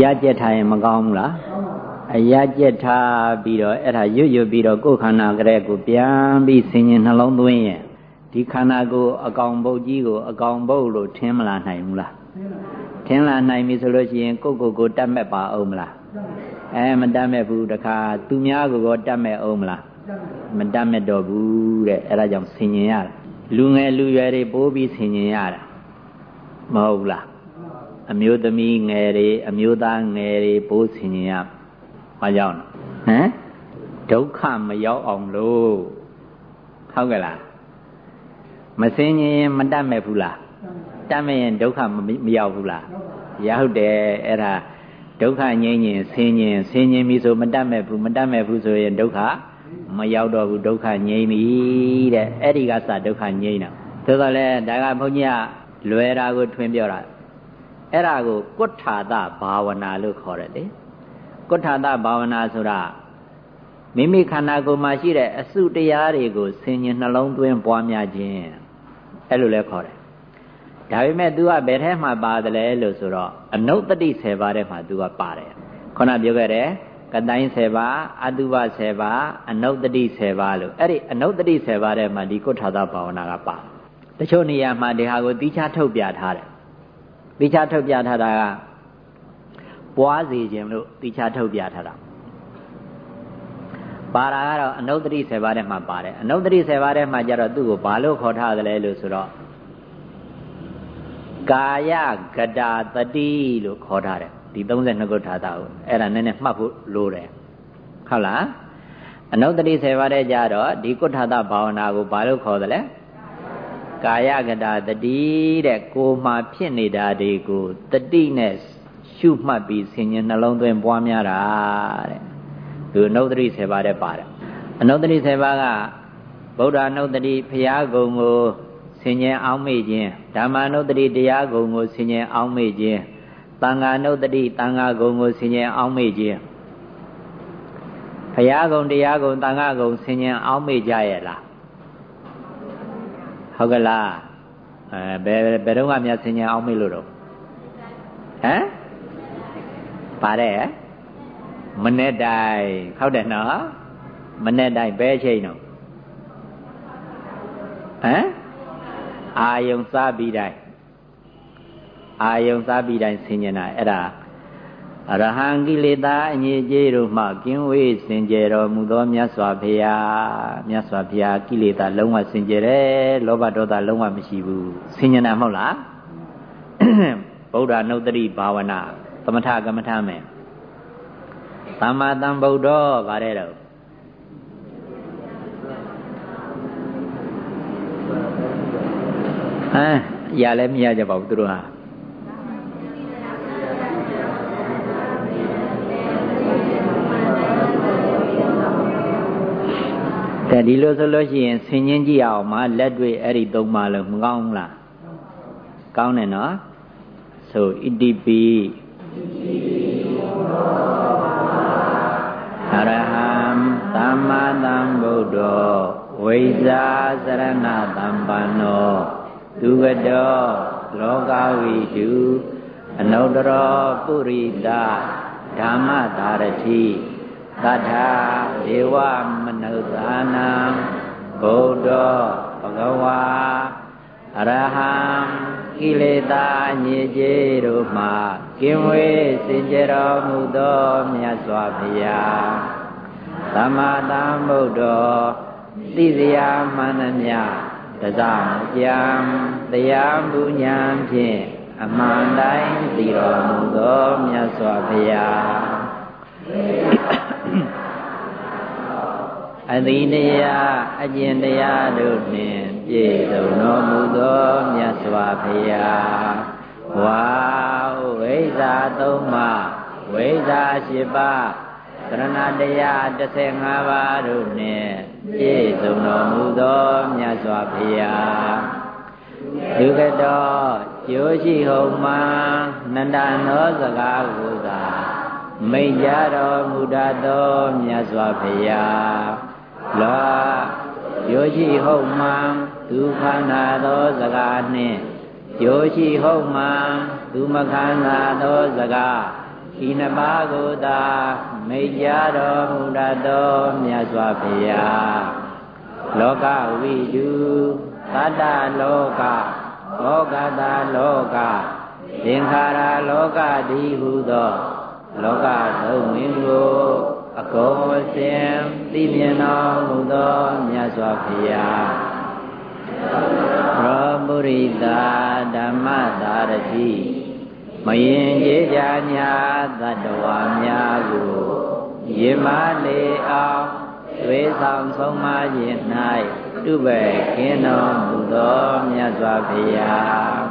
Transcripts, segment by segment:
အရာကြက်ထားရင်မကောင်းဘူးလားအရာကြက်ထားပြီးတော့အဲ့ဒါရွတ်ရွတ်ပြီးတော့ကိုယ်ခန္ဓာကလေးကိုပြန်ပြီးဆင်ញင်နှလုံးသွင်းရင်ဒီခန္ဓာကိုယ်အကောင်ပုတ်ကြီးကိုအကောင်ပုတ်လို့ထင်မလာနိုင်ဘူးလားထင်လာနိုင်ပြီဆိုလို့ရှိရင်ကိုယ့်ကိုယ်ကိုတတ်မဲ့ပါအောင်မလားအဲမတတ်မဲ့ဘူးတခါသူများကိုရောတတ်မဲ့အောင်မလားမတတ်မဲ့တော့ဘူးတဲ့အဲဒါကြောင့်ဆင်ញင်ရတာလူငယ်လူရွယ်တွေပိုးပြီးဆင်ញင်ရတာမဟုတ်လား အမျိုးသမီးငယ်တွေအမျိုးသားငယ်တွေပိုးဆင်ញင်ရမကြောက်ဟမ်ဒုက္ခမရောက်အောင်လို့ဟုတ်ကဲ့လားမစင်ရင်မတတ်မဲ့ဘူးလားတတ်မဲ့ရင်ဒုက္ခမရောက်ဘူးလားရောက်တယ်အဲ့ဒါဒုက္ခငြိမ်းရင်ဆင်းရင်ဆင်းရင်ပြီဆိုမတတ်မဲ့ဘူးမတတ်မဲ့ဘူးဆိုရင်ဒုက္ခမရောက်တော့ဘူးဒုက္ခငြိမ်းပြီတဲ့အဲ့ဒီကစဒုက္ခငြိမ်းတာသို့တော်လည်းဒါကဘုန်းကြီးကလွယ်တာကိုထွင်းပြောတာ အဲ့ဒါကိုကုဋ္ဌာတဘာဝနာလို့ခေါ်တယ်လေကုဋ္ဌာတဘာဝနာဆိုတာမိမိခန္ဓာကိုယ်မှာရှိတဲ့အစုတရားတွေကိုဆင်ញင်နှလုံးသွင်းပွားများခြင်းအဲ့လိုလဲခေါ်တယ်ဒါပေမဲ့ तू ကဘယ်ထဲမှာပါတယ်လဲလို့ဆိုတော့အနုတ္တိ10ပါးထဲမှာ तू ကပါတယ်ခုနပြောခဲ့တယ်ကတိုင်း10ပါးအတုပ10ပါးအနုတ္တိ10ပါးလို့အဲ့ဒီအနုတ္တိ10ပါးထဲမှာဒီကုဋ္ဌာသဘာဝနာကပါတချို့နေရာမှာဒီဟာကိုတိချထုတ်ပြထားတယ် တိချထုတ်ပြထားတာကပွားစီခြင်းလို့တိချထုတ်ပြထားတာပါတာကတော့အနုတ္တိ10ပါးထဲမှာပါတယ်အနုတ္တိ10ပါးထဲမှာကျတော့သူ့ကိုဘာလို့ခေါ်ထားသလဲလို့ဆိုတော့ကာယကတာတတိလို့ခေါ်ထားတယ်ဒီ32ခုထာတာကိုအဲ့ဒါနည်းနည်းမှတ်ဖို့လိုတယ်ဟုတ်လားအနုတ္တိ10ပါးထဲကျတော့ဒီကုဋ္ဌာတဘာဝနာကိုဘာလို့ခေါ်သလဲ ကာယကတာတတိတဲ့ကိုမှဖြစ်နေတာတွေကိုတတိနဲ့ရှုမှတ်ပြီးဆင်ញနှလုံးသွင်းပွားများတာတဲ့သူအနုတ္တိ10ပါးထဲပါတယ်အနုတ္တိ10ပါးကဗုဒ္ဓအနုတ္တိဖရာကုံကိုဆင်ញင်အောင်မေ့ခြင်းဓမ္မနုတ္တိတရားဂုံကိုဆင်ញင်အောင်မေ့ခြင်းတန်ဃာနုတ္တိတန်ဃာဂုံကိုဆင်ញင်အောင်မေ့ခြင်းဘုရားဂုံတရားဂုံတန်ဃာဂုံဆင်ញင်အောင်မေ့ကြရဲ့လား ဟုတ်ကလားအဲဘယ်ဘယ်တော့မှမြတ်ဆင်ញင်အောင်မေ့လို့တော့ဟမ်ပါတယ်မနေ့တိုင်းဟုတ်တယ်နော်မနေ့တိုင်းဘယ်ချိန်တော့ဟမ်အာယုံစားပြီးတိုင်းအာယုံစားပြီးတိုင်းဆင်ញင်တာအဲ့ဒါ အရဟံကိလေသာအငြိကျေးတို့မှကင်းဝေးစင်ကြယ်တော်မူသောမြတ်စွာဘုရားမြတ်စွာဘုရားကိလေသာလုံးဝစင်ကြယ်တယ်လောဘဒေါသလုံးဝမရှိဘူးဆင်ញင်တာမဟုတ်လားဗုဒ္ဓနုတ္တိဘာဝနာသမထကမ္မထမယ်သမ္မာသမ္ဗုဒ္ဓဗါတဲ့တော့ဟမ်ရလည်းမရကြပါဘူးသူတို့ဟာ ကဲဒီလိုဆိုလို့ရှိရင်ဆင်ញင်းကြည့်အောင်မလက်တွေ့အဲ့ဒီသုံးပါလို့မကောင်းဘူးလားကောင်းတယ်နော်ဆိုဣတိပိအရဟံသမ္မာသမ္ဗုဒ္ဓောဝိဇာစရဏသမ္ပန္နောသူကတောလောကဝိတုအနုတ္တရောပုရိသဓမ္မသာရတိသတ္ထာဒေဝမ နုဿာနံဗုဒ္ဓဘဂဝါအရဟံကိလေသာညစ်ကြေးတို့မှကင်းဝေးစင်ကြယ်တော်မူသောမြတ်စွာဘုရားသမ္မာသမ္ဗုဒ္ဓသိစရာမှန်သမျှတဇမကြံတရားမှုညာဖြင့်အမှန်တိုင်းသိတော်မူသောမြတ်စွာဘုရား အသီတရားအကျင့်တရားတို့နှင့်ပြည့်စုံတော်မူသောမြတ်စွာဘုရားဝါဝိဇာသုံးပါးဝိဇာရှိပါးကရဏတရား15ပါးတို့နှင့်ပြည့်စုံတော်မူသောမြတ်စွာဘုရားဒုက္ကတောကျိုးရှိဟုံမှနန္ဒနောစကားကိုသာမိတ်ကြတော်မူတတ်သောမြတ်စွာဘုရား လောကျိုးရှိဟုံမှဒုက္ခနာသောစကားနှင့်ကျိုးရှိဟုတ်မှသူမခန္ဓာသောစကားဤနှစ်ပါးကိုသာမိတ်ကြတော်မူတတ်သောမြတ်စွာဘုရားလောကဝိတုသတ္တလောကဩကတာလောကသင်္ခါရလောကတိဟုသော လောကသုံးဝင်ကို အကုန်စင်သိမြင်တော်မူသောမြတ်စွာဘုရားရောပုရိတာဓမ္မသာရတိမယင်ကြေကြညာသတ္တဝါများကိုယမလေအောင်သွေးဆောင်ဆုံးမခြင်း၌တုပဲခင်းတော်မူသောမြတ်စွာဘုရား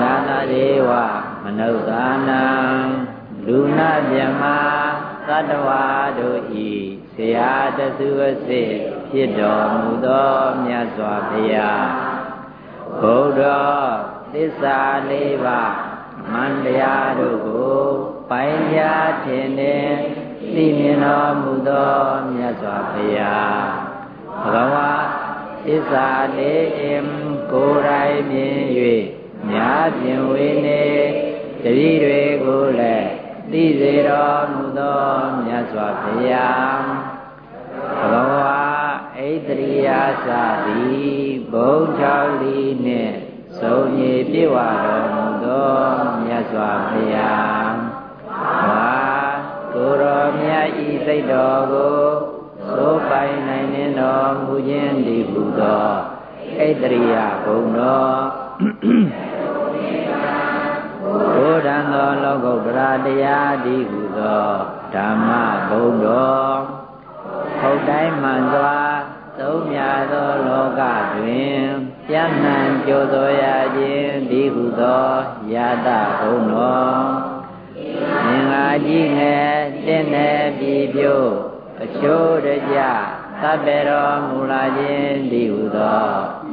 သာသဒေဝမနုဿာနံလူနာမြမ သတ္တဝါတို့ဤဆရာတသုအစစ်ဖြစ်တော်မူသောမြတ်စွာဘုရားဘုရားသစ္စာလေးပါးမန္တရားတို့ကိုပိုင်ရထင်နေသိမြင်တော်မူသောမြတ်စွာဘုရားဘဂဝါသစ္စာလေးအင်ကိုယ်တိုင်မြင်၍မြားပြင်ဝေနေတတိတွေကိုလည်း သိစေတော်မူသောမြတ်စွာဘုရားဘဂဝါဣတရိယာသတိဘုံ၆လီနှင့်သုံးရည်ပြည့်ဝတော်မူသောမြတ်စွာဘုရားဘာကိုရောမြတ်ဤစိတ်တော်ကိုသိုးပိုင်နိုင်နေတော်မူခြင်းဒီဟုသောဣတရိယဘုံတော် ဘုဒ္ဓံသောလောကုတ္တရာတရားဒီဟုသောဓမ္မဘုံတော်ဟုတ်တိုင်းမှန်စွာသုံးမြသောလောကတွင်ပြန့်နှံ့ကြိုးတော်ရခြင်းဒီဟုသောယတဘုံတော်မြင်လာကြီးငယ်တင့်နယ်ပြည်ပြို့အချိုးတကြသဗ္ဗရောမူလာခြင်းဒီဟုသော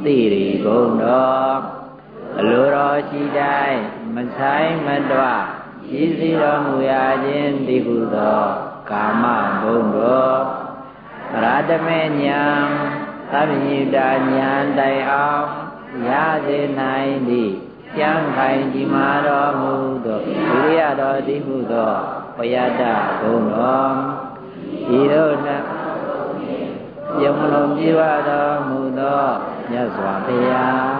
သိရိဘုံတော် အလိုတော်ရှိတိုင်းမဆိုင်မတွရှိစီတော်မူရခြင်းဒီဟုသောကာမဘုံတော်ရတမေညာသဗ္ဗညုတာညာတိုင်အောင်ရစေနိုင်သည်ကျမ်းခိုင်ဒီမာတော်မူသောဒုရတော်တိဟုသောဘယတဘုံတော်ဤသို့၌ယမလုံးပြေဝတော်မူသောမြတ်စွာဘုရား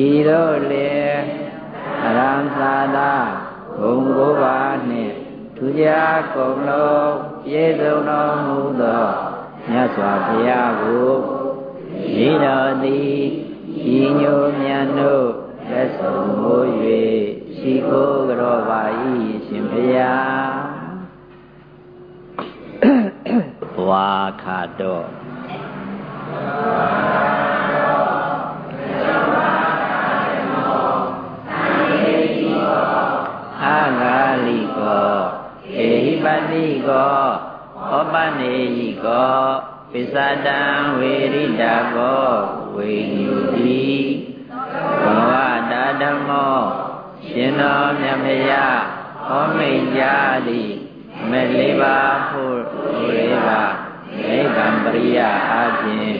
ဤသို့လေအရံသာသာဘုံကိုးပါးနှင့်ထူးခြားကုန်လုံးပြည့်စုံတော်မူသောမြတ်စွာဘုရားကိုဤတော်သည်ဤညိုမြတ်တို့လက်ဆုံးမိုး၍ရှိခိုးကြောပါ၏ရှင်ဘုရားဝါခါတော့ ပတိကောဩပနေဟိကောပိသတံဝေရိတာကောဝေညုတိဘဝတာဓမ္မောရှင်တော်မြတ်မယဟောမိန်ကြသည်မေလေးပါဖို့ဘုရေပါနိဗ္ဗာန်ပရိယအားဖြင့်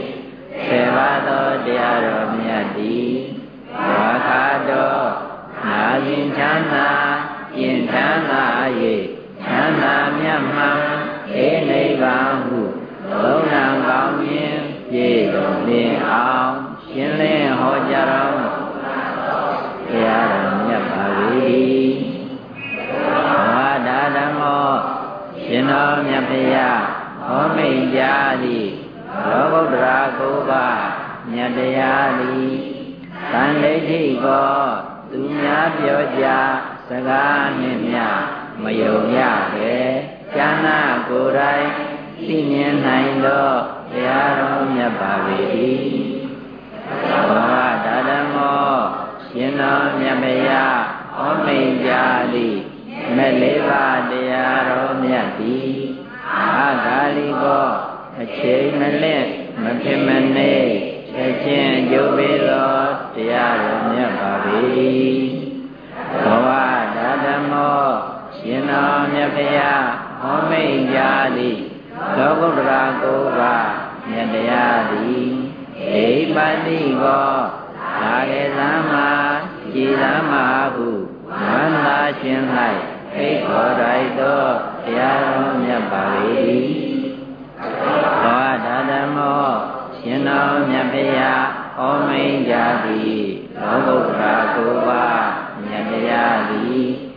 ဆေပါသောတရားတော်မြတ်သည်ဝါခါတော်နာရင်ချမ်းသာယင်ချမ်းသာ၍ချ မ်းသာမြတ်မှန်ဧနိဗ္ဗာန်ဟုသုံးနံကောင်းခြင်းပြည့်စုံလင်အောင်ရှင်းလင်းဟောကြားတော်တရားတော်မြတ်ပါ၏ဘာဒဓမ္မောရှင်တော်မြတ်ဖရာဟောမိန်ကြသည်လောကုတ္တရာကိုပါမြတ်တရားသည်သံဒိဋ္ဌိကောသူများပြောကြစကားနှင့်မြ မယုံရပဲဉာဏကိုယ်တိုင်သိမြင်နိုင်သောတရားတော်မြတ်ပါ၏ဘောဓဓမ္မောရှင်တော်မြတ်မယဟောမိန်ကြသည်မဲ့လေးပါးတရားတော်မြတ်သည်အာဂါလိကောအချိန်မလင့်မဖြစ်မနေချက်ချင်းကျုပ်ပေသောတရားတော်မြတ်ပါ၏ဘဝဓဓမ္မော ရှင်တော်မြတ်ဖရာဟောမိန်ကြသည်လောကုတ္တရာကိုယ်ပါမြတ်တရားသည်ဣပတိကောသာကေသမ္မာကြည်သမ္မာဟုဝန္တာရှင်၌ခိတ်ခေါ်လိုက်သောတရားတော်မြတ်ပါလေ၏ဘောဓဓမ္မောရှင်တော်မြတ်ဗျာဩမိန်ကြသည်လောကုတ္တရာကိုပါမြတ်ဗျာသည်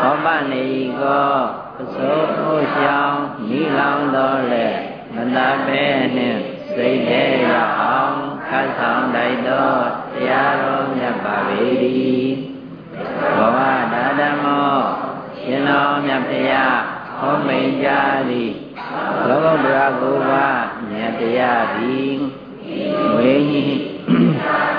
ဘောပနေကောအစိုးအိုးရှောင်းမိလောင်တော်လဲမနာပဲနှင့်စိတ်သေးရအောင်ခတ်ဆောင်လိုက်သောတရားတော်မြတ်ပါပေ၏ဘောဝဒါဓမ္မောရှင်တော်မြတ်ဖရာဟောမိန်ကြသည်လောကုတ္တရာကိုပါမြတ်တရားသည်ဝိညာ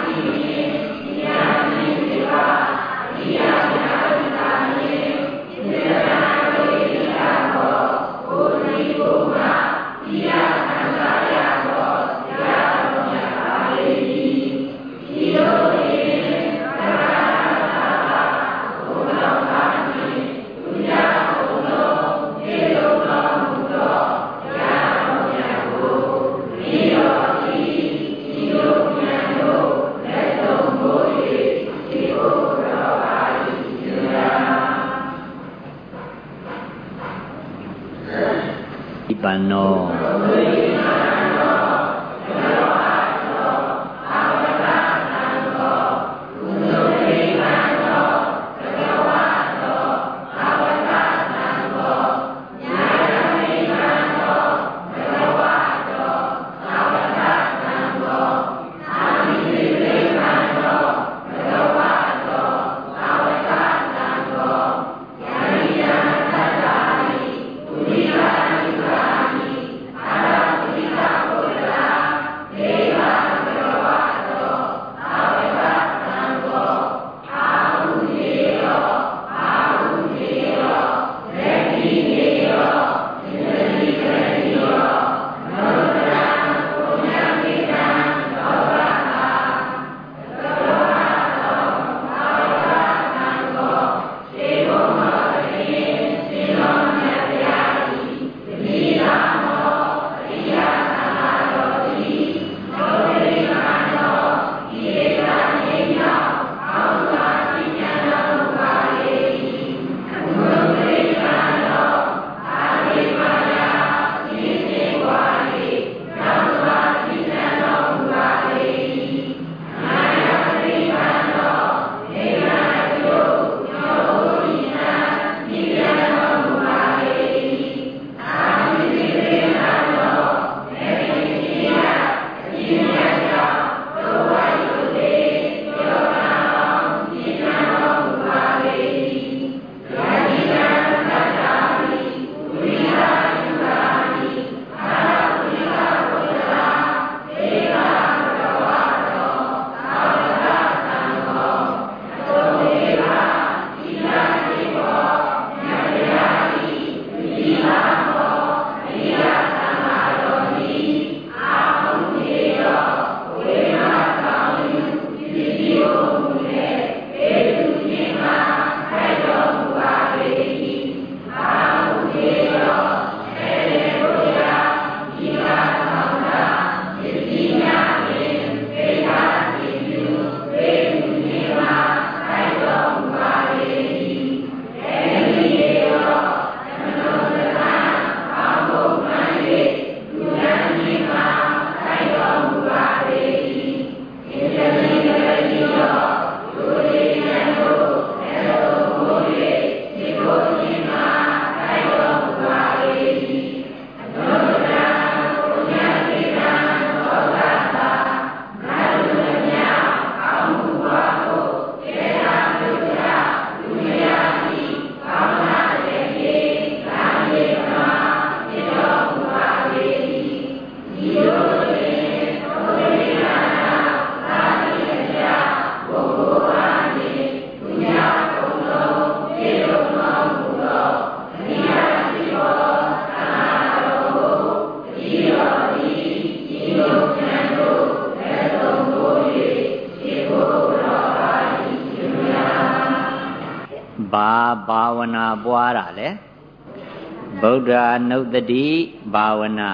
နုတတိဘာဝနာ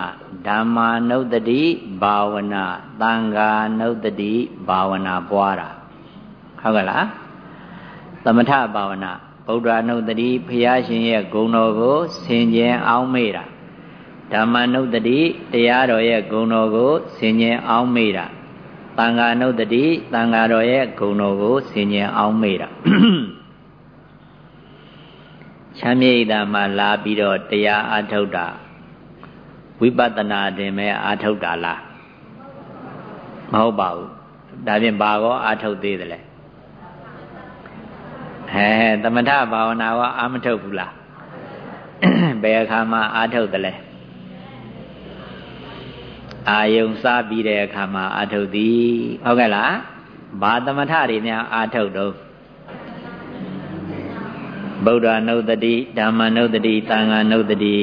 ဓမ္မာနုတတိဘာဝနာသံဃာနုတတိဘာဝနာပွားတာဟုတ်ကလားသမထဘာဝနာဗဗုဒ္ဓနုတ္တိဘုရားရှင်ရဲ့ဂုဏ်တော်ကိုဆင်ခြင်အောင်မေ့တာဓမ္မနုတ္တိတရားတော်ရဲ့ဂုဏ်တော်ကိုဆင်ခြင်အောင်မေ့တာသံဃာနုတ္တိသံဃာတော်ရဲ့ဂုဏ်တော်ကိုဆင်ခြင်အောင်မေ့တာ ချမ်းမြေ့တာမှလာပြီးတော့တရားအထုတ်တာဝိပဿနာတင်မဲ့အထုတ်တာလားမဟုတ်ပါဘူးဒါဖြင့်ဘာကောအထုတ်သေးတယ်လဲဟဲသမထဘာဝနာကအာမထုတ်ဘူးလားဘယ်အခါမှအာထုတ်တယ်လဲအာယုံစားပြီးတဲ့အခါမှာအာထုတ်သည်ဟုတ်ကဲ့လားဘာသမထတွေများအာထုတ်တော့ ဗုဒ္ဓနုတ္တိဓမ္မနုတ္တိသံဃာနုတ္တိ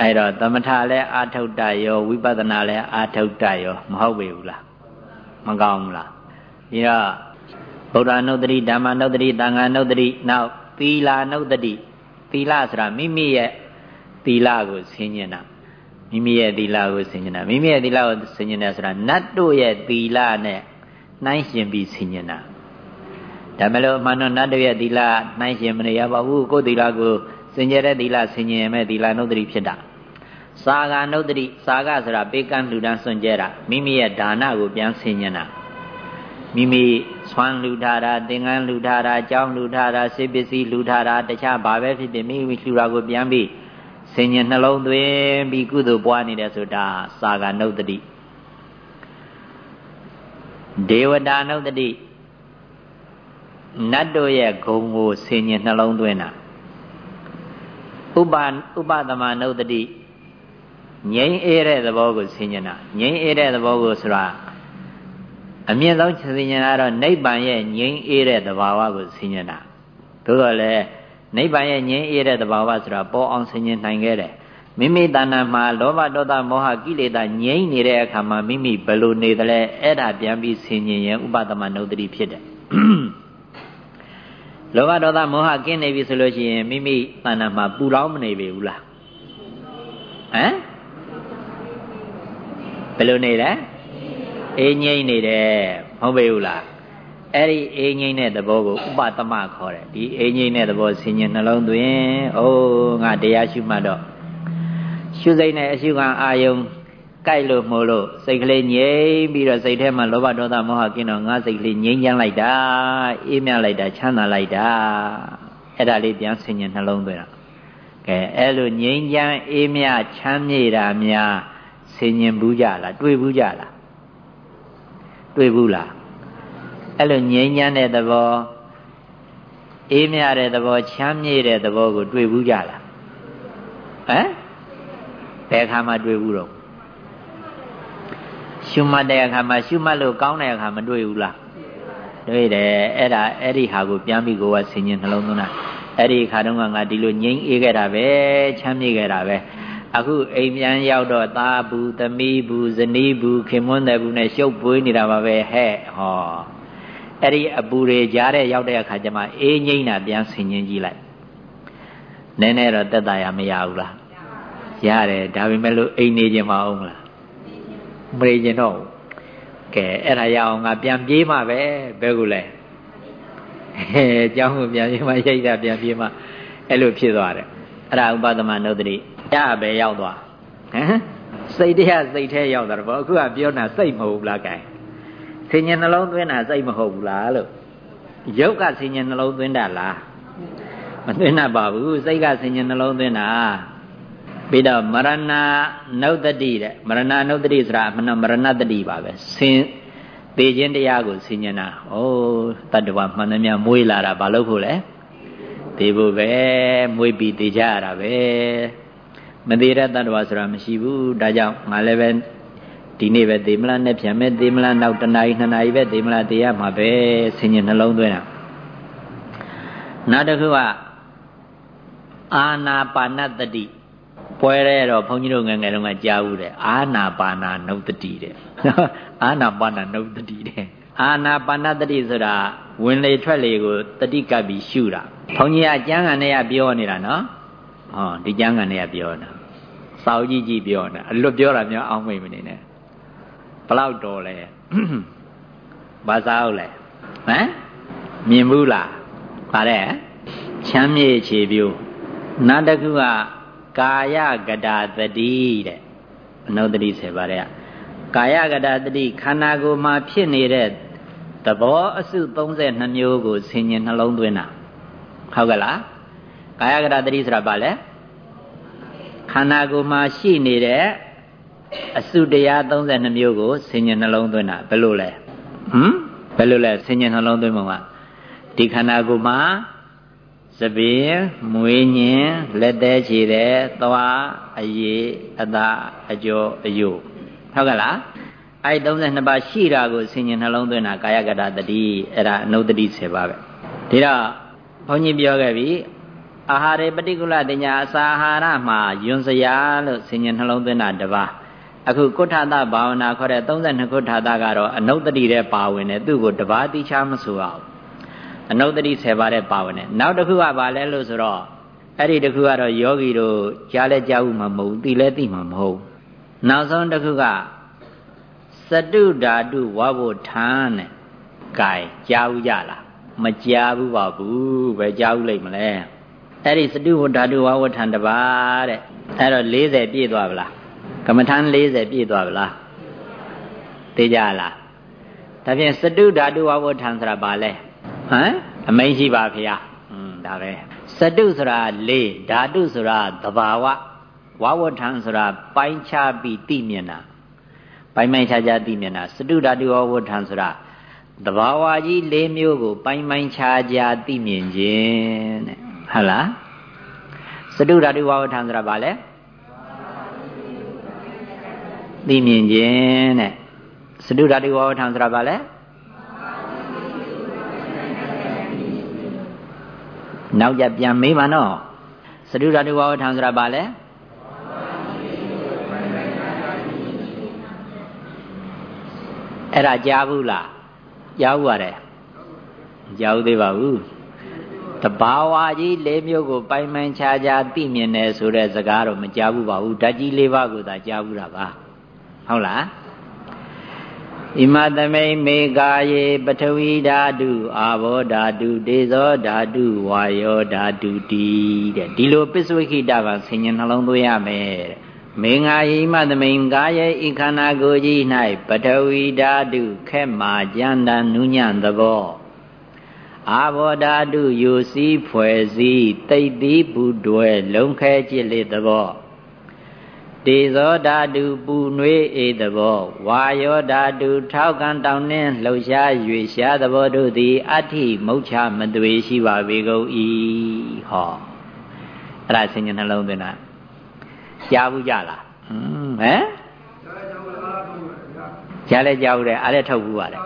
အဲ့တော့သမထလည်းအာထုတ်တရောဝိပဿနာလည်းအာထုတ်တရောမဟုတ်ပေဘူးလားမကောင်းဘူးလားပြီးတော့ဗုဒ္ဓနုတ္တိဓမ္မနုတ္တိသံဃာနုတ္တိနောက်သီလာနုတ္တိသီလဆိုတာမိမိရဲ့သီလကိုဆင်ញင်တာမိမိရဲ့သီလကိုဆင်ញင်တာမိမိရဲ့သီလကိုဆင်ញင်တယ်ဆိုတာနတ်တို့ရဲ့သီလနဲ့နှိုင်းရှင်ပြီးဆင်ញင်တာ ဒါမလို့အမှန်တော့နတ်တို့ရဲ့သီလနှိုင်းရှင်မနေရပါဘူးကိုယ်သီလကိုစင်ကြတဲ့သီလဆင်ញင်မဲ့သီလနုတ္တိဖြစ်တာစာဂာနုတ္တိစာဂဆိုတာပေကံလှူဒန်းစွန့်ကြတာမိမိရဲ့ဒါနကိုပြန်ဆင်ញင်တာမိမိဆွမ်းလှူထားတာသင်္ကန်းလှူထားတာကြောင်းလှူထားတာစေပစ္စည်းလှူထားတာတခြားဘာပဲဖြစ်ဖြစ်မိမိလှူတာကိုပြန်ပြီးဆင်ញင်နှလုံးသွင်းပြီးကုသိုလ်ပွားနေတယ်ဆိုတာစာဂာနုတ္တိဒေဝတာနုတ္တိ နတ်တို့ရဲ့ဂုံကိုဆင်ញင်နှလုံးသွင်းတာဥပဥပသမနုတ္တိငြိမ်းအေးတဲ့သဘောကိုဆင်ញင်တာငြိမ်းအေးတဲ့သဘောကိုဆိုတာအမြင့်ဆုံးဆင်ញင်တာတော့နိဗ္ဗာန်ရဲ့ငြိမ်းအေးတဲ့သဘာဝကိုဆင်ញင်တာသို့တော်လည်းနိဗ္ဗာန်ရဲ့ငြိမ်းအေးတဲ့သဘာဝဆိုတာပေါ်အောင်ဆင်ញင်နိုင်ခဲ့တယ်မိမိတဏ္ဍာမှာလောဘဒေါသမောဟကိလေသာငြိမ်းနေတဲ့အခါမှာမိမိဘယ်လိုနေသလဲအဲ့ဒါပြန်ပြီးဆင်ញင်ရင်ဥပသမနုတ္တိဖြစ်တယ် လောဘဒေါသမောဟကင်းနေပြီဆိုလို့ရှိရင်မိမိတဏ္ဍာမှာပူလောင်မနေပြီဘူးလားဟမ်ဘယ်လိုနေလဲအေးငိမ့်နေတယ်မဟုတ်ပေဘူးလားအဲ့ဒီအေးငိမ့်တဲ့သဘောကိုဥပသမခေါ်တယ်ဒီအေးငိမ့်တဲ့သဘောဆင်ញင်နှလုံးသွင်းအိုးငါတရားရှုမှတ်တော့ရှုစိတ်နဲ့အရှုခံအာယုံ ကြိုက်လို့မို့လို့စိတ်ကလေးငြိမ်ပြီးတော့စိတ်ထဲမှာလောဘဒေါသမောဟကင်းတော့ငါစိတ်ကလေးငြိမ်ချမ်းလိုက်တာအေးမြလိုက်တာချမ်းသာလိုက်တာအဲ့ဒါလေးပြန်ဆင်ញင်နှလုံးသွင်းတာကဲအဲ့လိုငြိမ်ချမ်းအေးမြချမ်းမြေတာများဆင်ញင်ဘူးကြလားတွေ့ဘူးကြလားတွေ့ဘူးလားအဲ့လိုငြိမ်းချမ်းတဲ့သဘောအေးမြတဲ့သဘောချမ်းမြေ့တဲ့သဘောကိုတွေ့ဘူးကြလားဟမ်ဘယ်အခါမှတွေ့ဘူးတော့ ရှုမှတ်တဲ့အခါမှာရှုမှတ်လို့ကောင်းတဲ့အခါမတွေ့ဘူးလားတွေ့တယ်အဲ့ဒါအဲ့ဒီဟာကိုပြန်ပြီးကိုယ်ကဆင်ញင်နှလုံးသွင်းတာအဲ့ဒီခါတုန်းကငါဒီလိုငြိမ်းအေးခဲ့တာပဲချမ်းမြေ့ခဲ့တာပဲအခုအိမ်ပြန်ရောက်တော့သားဘူးသမီးဘူးဇနီးဘူးခင်မွန်းတဲ့ဘူးနဲ့ရှုပ်ပွေးနေတာပါပဲဟဲ့ဟောအဲ့ဒီအပူတွေကြားတဲ့ရောက်တဲ့အခါကျမှအေးငိမ့်တာပြန်ဆင်ញင်းကြည့်လိုက်နည်းနည်းတော့တက်တာရမရဘူးလားရတယ်ဒါပေမဲ့လို့အိမ်နေခြင်းမအောင်လား မနေခြင်းတော့ကဲအဲ့ဒါရအောင်ငါပြန်ပြေးမှပဲဘယ်ကူလဲအဲအကြောင်းကိုပြန်ပြေးမှရိတ်တာပြန်ပြေးမှအဲ့လိုဖြစ်သွားတယ်အဲ့ဒါဥပသမနုဒ္တိရပဲရောက်သွားဟမ်စိတ်တရားစိတ်ထဲရောက်တာပေါ့အခုကပြောတာစိတ်မဟုတ်ဘူးလားကဲဆင်ញံနှလုံးသွင်းတာစိတ်မဟုတ်ဘူးလားလို့ရုပ်ကဆင်ញံနှလုံးသွင်းတာလားမသွင်းတတ်ပါဘူးစိတ်ကဆင်ញံနှလုံးသွင်းတာ ပြီးတော့မရဏနုတ္တိတဲ့မရဏနုတ္တိဆိုတာမနမရဏတတိပါပဲဆင်ပေခြင်းတရားကိုဆင်ញံတာဩတတ္တဝမှန်သမျှမွေးလာတာဘာလို့ဖို့လဲသေဖို့ပဲမွေးပြီးသေကြရတာပဲမသေးတဲ့တ attva ဆိုတာမရှိဘူးဒါကြောင့်ငါလည်းပဲဒီနေ့ပဲသေမလားနဲ့ပြန်မဲ့သေမလားနောက်တနာရီနှစ်နာရီပဲသေမလားသေရမှာပဲဆင်ញင်နှလုံးသွင်းတာနောက်တစ်ခုကအာနာပါနတတိ ပွဲရဲတော့ဘုန်းကြီးတို့ငယ်ငယ်တုန်းကကြားဘူးတဲ့အာနာပါနာနုတ္တိတဲ့အာနာပါနာနုတ္တိတဲ့အာနာပါနတတိဆိုတာဝင်လေထွက်လေကိုတတိကပ်ပြီးရှုတာဘုန်းကြီးကကျမ်းဂန်ထဲကပြောနေတာနော်ဟောဒီကျမ်းဂန်တွေကပြောတာစာအုပ်ကြီးကြီးပြောတာအလွတ်ပြောတာမျိုးအောင်းမိတ်မနေနဲ့ဘလောက်တော်လဲဘာစာအုပ်လဲဟမ်မြင်ဘူးလားဗါတဲ့ချမ်းမြေ့ခြေပြိုးနောက်တစ်ခုက ကာယကတာတတိတဲ့အနုတ္တိ10ပါးတဲ့ကာယကတာတတိခန္ဓာကိုယ်မှာဖြစ်နေတဲ့သဘောအစု32မျိုးကိုဆင်ញင်နှလုံးသွင်းတာဟုတ်ကလားကာယကတာတတိဆိုတာဘာလဲခန္ဓာကိုယ်မှာရှိနေတဲ့အစုတရား32မျိုးကိုဆင်ញင်နှလုံးသွင်းတာဘယ်လိုလဲဟမ်ဘယ်လိုလဲဆင်ញင်နှလုံးသွင်းပုံကဒီခန္ဓာကိုယ်မှာ သပင်မွေးညင်လက်သေးချေတဲ့သွားအရေးအသာအကျော်အယုဟုတ်ကလားအဲ့32ပါးရှိတာကိုဆင်ញင်နှလုံးသွင်းတာကာယကတတတိအဲ့ဒါအနုတ္တိ10ပါးပဲဒီတော့ဘုန်းကြီးပြောခဲ့ပြီအာဟာရေပฏิကုလတညာအစာအာဟာရမှာယွန်စရာလို့ဆင်ញင်နှလုံးသွင်းတာတပါးအခုကုဋ္ဌသဘာဝနာခေါ်တဲ့32ခုဋ္ဌသကတော့အနုတ္တိတဲ့ပါဝင်တယ်သူ့ကိုတပါးတိချမဆိုအောင် အနုတ္တိ10ပါးတဲ့ပါဝင်တယ်နောက်တစ်ခုကဘာလဲလို့ဆိုတော့အဲ့ဒီတစ်ခုကတော့ယောဂီတို့ကြားလဲကြားဘူးမှာမဟုတ်သိလဲသိမှာမဟုတ်နောက်ဆုံးတစ်ခုကစတုဓာတုဝဘုထံနဲ့ဂိုင်ကြားဘူးကြလားမကြားဘူးပါဘူးပဲကြားဘူးလိမ့်မလဲအဲ့ဒီစတုဝဓာတုဝဘုထံတပါးတဲ့အဲ့တော့40ပြည့်သွားဗလားကမ္မထံ40ပြည့်သွားဗလားသိကြလားဒါဖြင့်စတုဓာတုဝဘုထံဆိုတာဘာလဲ ဟမ်အမိန်ရှိပါဖေ။อืมဒါပဲစတုဆိုတာလေးဓာတုဆိုတာသဘာဝဝဝထံဆိုတာပိုင်းခြားပြီးသိမြင်တာပိုင်းပိုင်းခြားခြားသိမြင်တာစတုဓာတုဝဝထံဆိုတာသဘာဝကြီး၄မျိုးကို ပိုင်းပိုင်းခြားခြားသိမြင်ခြင်းတဲ့ဟုတ်လားစတုဓာတုဝဝထံဆိုတာဘာလဲသိမြင်ခြင်းတဲ့စတုဓာတုဝဝထံဆိုတာဘာလဲ နောက်ကြပြန်မေးပါနော်သတုဓာတုဝါဝထံဆိုတာဘာလဲအဲ့ဒါကြားဘူးလားကြားဘူးရတယ်ကြားဘူးသေးပါဘူးတဘာဝကြီး၄မျိုးကိုပိုင်ပိုင်ခြားခြားသိမြင်တယ်ဆိုတဲ့စကားတော့မကြားဘူးပါဘူးဓာတ်ကြီး၄ပါးကိုသာကြားဘူးတာပါဟုတ်လား ဣမသမိန်မေကာယေပထဝီဓာတုအာဘောဓာတုဒေဇောဓာတုဝါယောဓာတုတိတဲ့ဒီလိုပစ္စဝိခိတဗံဆင်ញနှလုံးသွင်းရမယ်တဲ့မေငါဣမသမိန်ကာယေဤခန္ဓာကိုယ်ကြီး၌ပထဝီဓာတုခက်မာကြံတန်နုညံ့သဘောအာဘောဓာတုယိုစီးဖွယ်စည်းတိတ်တိဘူးတွယ်လုံခဲจิตလေသဘော တေဇောဓာတုပူနွေးဧသဘောဝါယောဓာတုထောက်ကံတောင်းနှင်းလှုပ်ရှား၍ရှားသဘောတို့သည်အဋ္ဌိမုတ်ချမသွေရှိပါပေကုန်၏ဟောအဲ့ဒါဆင်ញနှလုံးသွင်းတာကြားဘူးကြလားဟမ်ကြားလဲကြားဘူးတယ်အားလည်းထုတ်ဘူးပါတယ်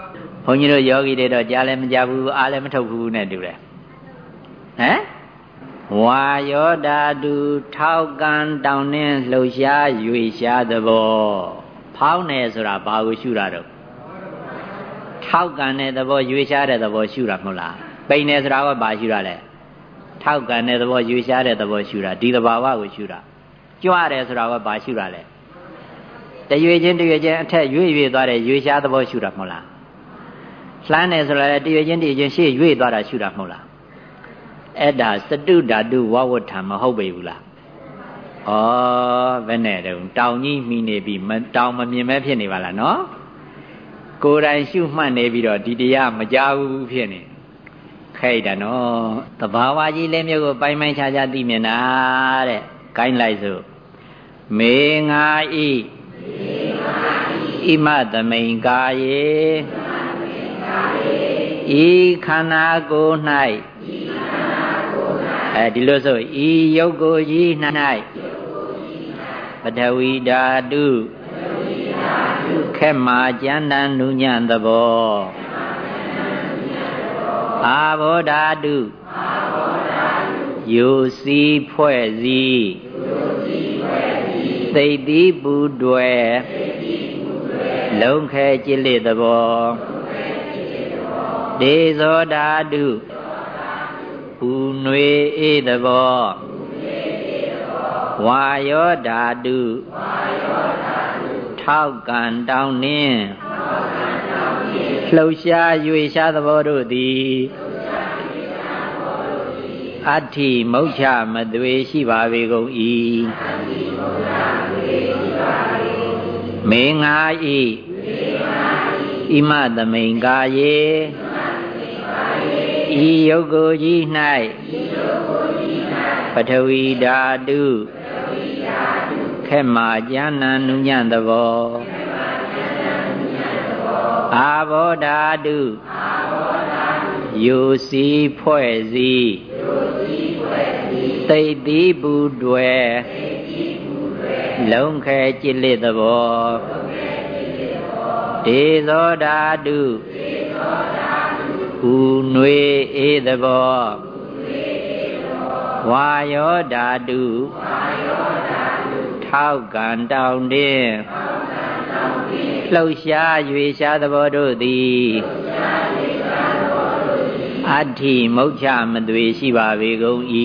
ဘုန်းကြီးတို့ယောဂီတွေတော့ကြားလဲမကြားဘူးအားလည်းမထုတ်ဘူးနဲ့တူတယ်ဟမ် ဝါယောဓာတုထောက်ကံတောင်းနှင်းလှုပ်ရှား၍ရှားသဘောဖောင်းတယ်ဆိုတာဘာကိုရှုတာတော့ထောက်ကံတဲ့သဘောရွေရှားတဲ့သဘောရှုတာမဟုတ်လားပိန်တယ်ဆိုတာကဘာရှုတာလဲထောက်ကံတဲ့သဘောရွေရှားတဲ့သဘောရှုတာဒီသဘာဝကိုရှုတာကြွတယ်ဆိုတာကဘာရှုတာလဲတရွေချင်းတရွေချင်းအထက်ရွေ့ရွေ့သွားတဲ့ရွေရှားသဘောရှုတာမဟုတ်လားလှမ်းတယ်ဆိုတာလည်းတရွေချင်းတရွေချင်းရှေ့ရွေ့သွားတာရှုတာမဟုတ်လား အဲ့ဒါစတုဓာတုဝဝဋ္ဌံမဟုတ်ပေဘူးလားဩဘယ်နဲ့တုံတောင်ကြီးမိနေပြီတောင်မမြင်မဲဖြစ်နေပါလားနော်ကိုယ်တိုင်ရှုမှတ်နေပြီးတော့ဒီတရားမကြောက်ဘူးဖြစ်နေခိုက်တာနော်တဘာဝကြီးလေးမျိုးကိုပိုင်ပိုင်ခြားခြားသိမြင်တာတဲ့ကိုင်းလိုက်စို့မေငါဤဣမသမိန်ကာယေဤခန္ဓာကိုယ်၌ အဲဒီလိုဆိုဤယုတ်ကိုကြီး၌ပထဝီဓာတုခက်မာကြမ်းတမ်းနုညံ့သဘောအာဘောဓာတုယိုစီဖွဲ့စည်းသိတိပူတွယ်လုံးခဲจิตလေသဘောဒေဇောဓာတု ပူနွေအေးသဘောဝါယောဓာတုထောက်ကံတောင်းနှင်းလှုပ်ရှား၍ရှားသဘောတို့သည်အဋ္ဌိမုတ်ချမသွေရှိပါပေကုန်၏မေငါဤဣမသမိန်ကာယေ ဤယုတ်ကိုကြီး၌ပထဝီဓာတုခက်မာကျမ်းနံနုညံ့သဘောအာဘောဓာတုယိုစီဖွဲ့စည်းသိတိဘူးတွေလုံးခဲจิตလက်သဘောဒေသောဓာတု ဥနွေအေးသဘောဝါယောဓာတုထောက်ကံတောင်းတင်းလှုပ်ရှား၍ရှားသဘောတို့သည်အဋ္ဌိမုတ်ချမသွေရှိပါပေကုန်၏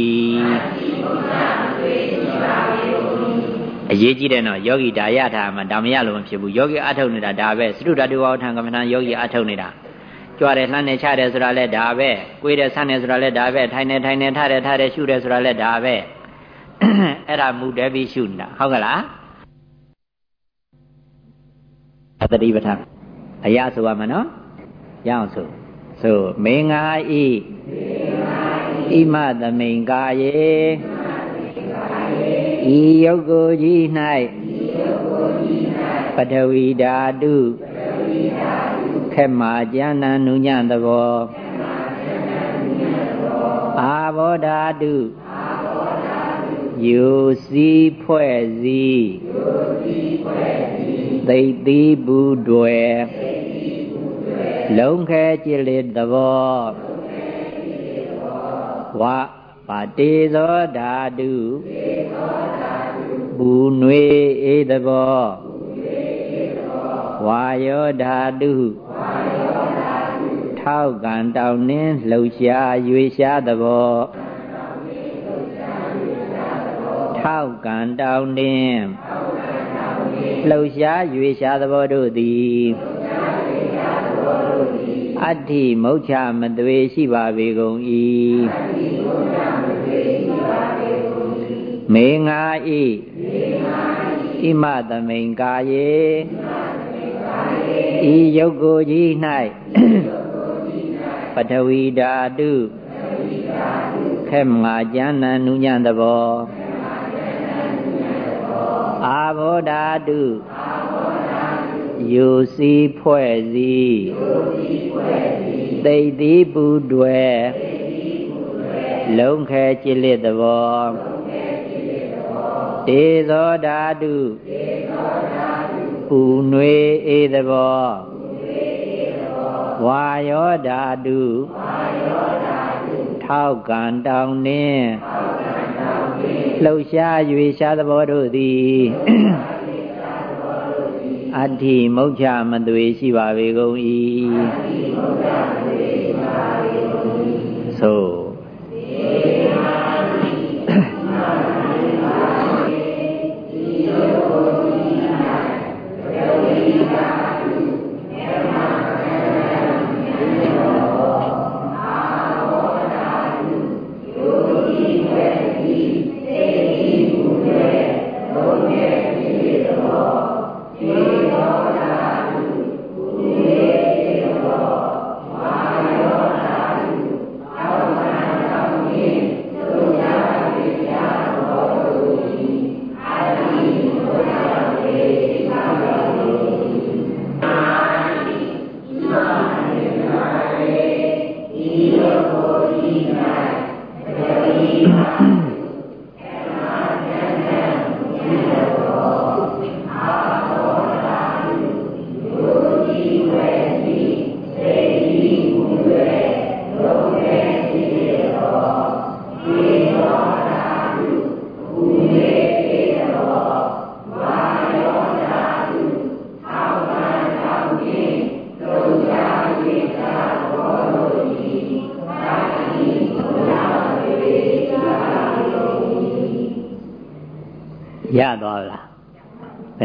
အရေးကြီးတယ်နော်ယောဂီဒါရထားမှာဒါမရလို့မဖြစ်ဘူးယောဂီအထုတ်နေတာဒါပဲသတုတတုဝါထံကမ္မထံယောဂီအထုတ်နေတာ ကြွားတယ်လှမ်းတယ်ချတယ်ဆိုတာလည်းဒါပဲ၊ကိုယ်တယ်ဆန်းတယ်ဆိုတာလည်းဒါပဲ၊ထိုင်တယ်ထိုင်တယ်ထားတယ်ထားတယ်ရှုတယ်ဆိုတာလည်းဒါပဲအဲ့ဒါမူတဲပြီးရှုနေတာဟုတ်ကလားအတတိပဋ္ဌာန်အရာဆိုရမှာနော်ရအောင်ဆိုဆိုမေငါဤဣမသမိန်ကာယေဤယုတ်ကိုကြီး၌ပထဝီဓာတုခ က်မာကျမ်းနံနုညံ့သဘောအာဘောဓာတုယူစီဖွဲ့စည်းသိတိဘူးတွေလုံးခဲจิตသဘောဝါပါတေသောဓာတုဘူနွေအေးသဘောဝါယောဓာတု ထောက်ကံတောင်းနှင်းလှုပ်ရှားရွေရှားသဘောထောက်ကံတောင်းနှင်းလှုပ်ရှားရွေရှားသဘောတို့သည်အဋ္ဌိမုတ်ချမသွေရှိပါပေကုန်၏မေငါဤဣမသမိန်ကာယေဤယုတ်ကိုကြီး၌ ပထဝီဓာတုခက်ငါကျမ်းနံနုညံ့သဘောအာဘောဓာတုယူစီဖွဲ့စည်းသိတိပူတွေလုံးခဲจิตလက်သဘောဒေသောဓာတုပူနွေအေးသဘော ဝါယောဓာတုထောက်ကံတောင်းနှင်းလှုပ်ရှား၍ရှားသဘောတို့သည်အတ္တိမုတ်ချမသွေရှိပါပေကုန်၏သို့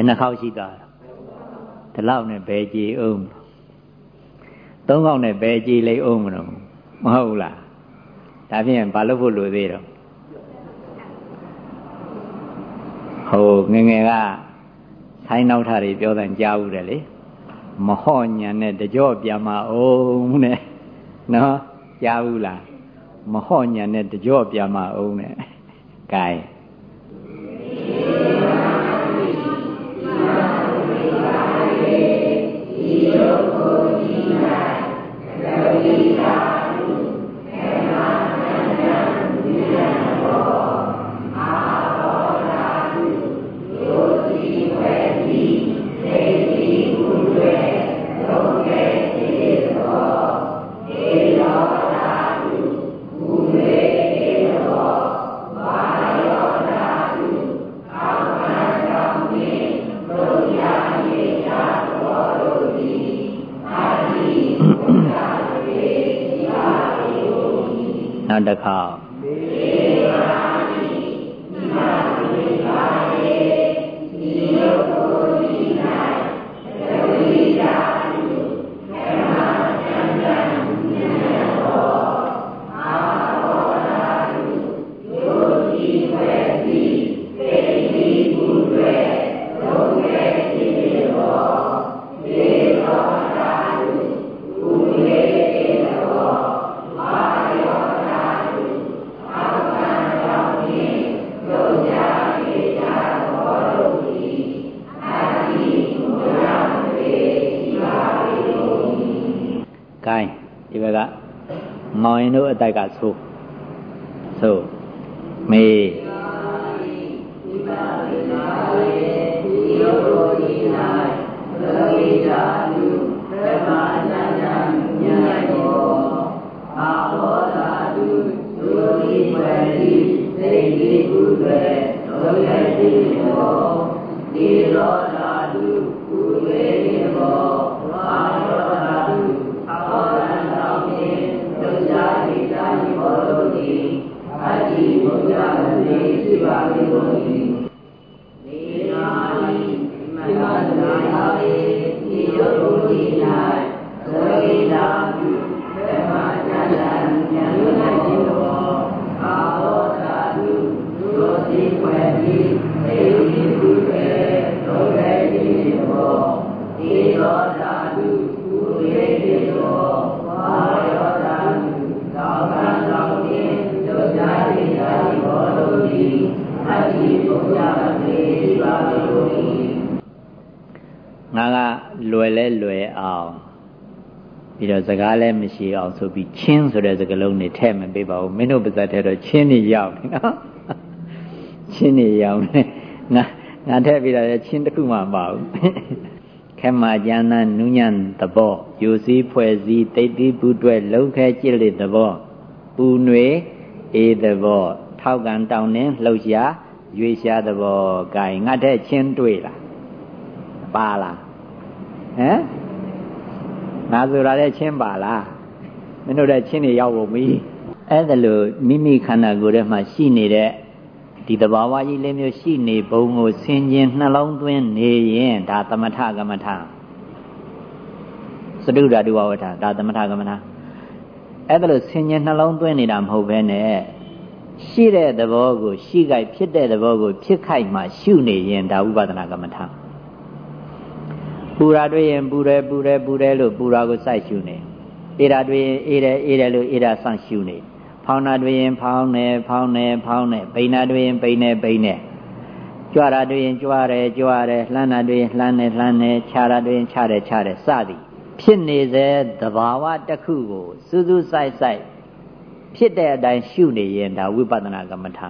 ယ်နှခေါက်ရှိသွားလဲဒီလောက်နဲ့ဘယ်ကြည်အောင်သုံးခေါက်နဲ့ဘယ်ကြည်လိမ့်အောင်မလို့မဟုတ်လားဒါဖြင့်ဘာလို့ဖို့လိုသေးတော့ဟိုငငယ်ကဆိုင်းနောက်ထတွေပြောတဲ့ကြားဦးတယ်လေမဟော့ညံနဲ့တကြော့ပြန်မအောင်တဲ့နော်ကြားဘူးလားမဟော့ညံနဲ့တကြော့ပြန်မအောင်တဲ့ gain စကားလည်းမရှိအောင်ဆိုပြီးချင်းဆိုတဲ့စကားလုံးတွေထည့်မပေးပါဘူးမင်းတို့ပါဇက်ထဲတော့ချင်းနေရောက်နေနော်ချင်းနေရောက်နေငါငါထည့်ပြီးတော့ချင်းတစ်ခုမှမပါဘူး ခဲမကျမ်းသာနုညံသဘောယူစည်းဖွဲ့စည်းတိတ်တိပုတွဲလုံခဲကြစ်လေသဘောပူနွေအေးသဘောထောက်ကန်တောင်းနှင်းလှုပ်ရှားရွေရှားသဘောဂိုင်ငါတဲ့ချင်းတွေ့လားပါလားဟမ်ငါဆိုတာလည်းချင်းပါလားမင်းတို့လည်းချင်းနေရောက်ကုန်ပြီအဲ့ဒါလို့မိမိခန္ဓာကိုယ်ထဲမှာရှိနေတဲ့ ဒီတဘာဝကြီးလေးမျိုးရှိနေဘုံကိုဆင်ခြင်နှလုံးသွင်းနေရင်ဒါသမထကမ္မထသတုဓာတုဝဝထဒါသမထကမ္မထအဲ့ဒါလို့ဆင်ခြင်နှလုံးသွင်းနေတာမဟုတ်ဘဲနဲ့ရှိတဲ့သဘောကိုရှိခိုက်ဖြစ်တဲ့သဘောကိုဖြစ်ခိုက်မှရှုနေရင်ဒါဥပဒနာကမ္မထပူရာတွေ့ရင်ပူတယ်ပူတယ်ပူတယ်လို့ပူရာကိုစိုက်ရှုနေအေရာတွေ့ရင်အေးတယ်အေးတယ်လို့အေးတာဆန့်ရှုနေ ဖောင်းတာတွေ့ရင်ဖောင်းတယ်ဖောင်းတယ်ဖောင်းတယ်ပိန်တာတွေ့ရင်ပိန်တယ်ပိန်တယ်ကြွတာတွေ့ရင်ကြွတယ်ကြွတယ်လှမ်းတာတွေ့ရင်လှမ်းတယ်လှမ်းတယ်ခြာတာတွေ့ရင်ခြာတယ်ခြာတယ်စသည်ဖြစ်နေစေသဘာဝတစ်ခုကိုစူးစူးဆိုင်ဆိုင်ဖြစ်တဲ့အတိုင်းရှုနေရင်ဒါဝိပဿနာကမ္မထာ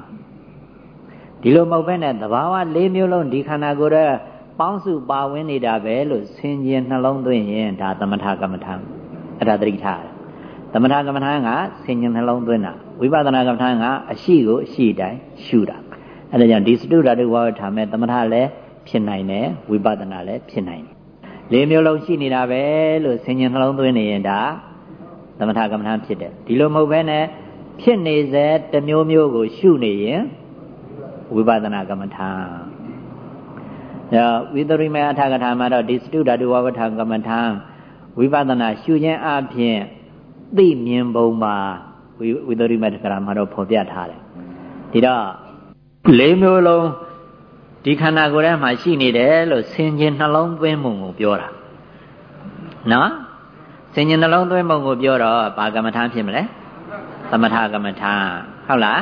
ဒီလိုမဟုတ်ဘဲနဲ့သဘာဝ၄မျိုးလုံးဒီခန္ဓာကိုယ်ရဲ့ပေါင်းစုပါဝင်နေတာပဲလို့ဆင်ခြင်နှလုံးသွင်းရင်ဒါသမထကမ္မထအဲ့ဒါသတိထား သမထကမ္မထကဆင်ခြင်နှလုံးသွင်းတာဝိပဿနာကမ္မထကအရှိကိုအရှိတိုင်းရှုတာအဲ့ဒါကြောင့်ဒီစတုဓာတုဝါဒထားမဲ့သမထလည်းဖြစ်နိုင်တယ်ဝိပဿနာလည်းဖြစ်နိုင်တယ်လေးမျိုးလုံးရှိနေတာပဲလို့ဆင်ခြင်နှလုံးသွင်းနေရင်ဒါသမထကမ္မထဖြစ်တယ်ဒီလိုမဟုတ်ဘဲနဲ့ဖြစ်နေစေတမျိုးမျိုးကို ရှုနေရင်ဝိပဿနာကမ္မထာဒါဝိသရိမေအထာကထာမှာတော့ဒီစတုဓာတုဝဝထာကမ္မထာဝိပဿနာရှုခြင်းအပြင် သိမြင်ပုံမှာဝိသုရိမတ္တကရာမှာတော့ဖော်ပြထားတယ်ဒီတော့လေးမျိုးလုံးဒီခန္ဓာကိုယ်ထဲမှာရှိနေတယ်လို့ဆင်ခြင်နှလုံးသွင်းမှုကိုပြောတာနော်ဆင်ခြင်နှလုံးသွင်းမှုကိုပြောတော့ဘာကမ္မထာဖြစ်မလဲသမထကမ္မထာဟုတ်လား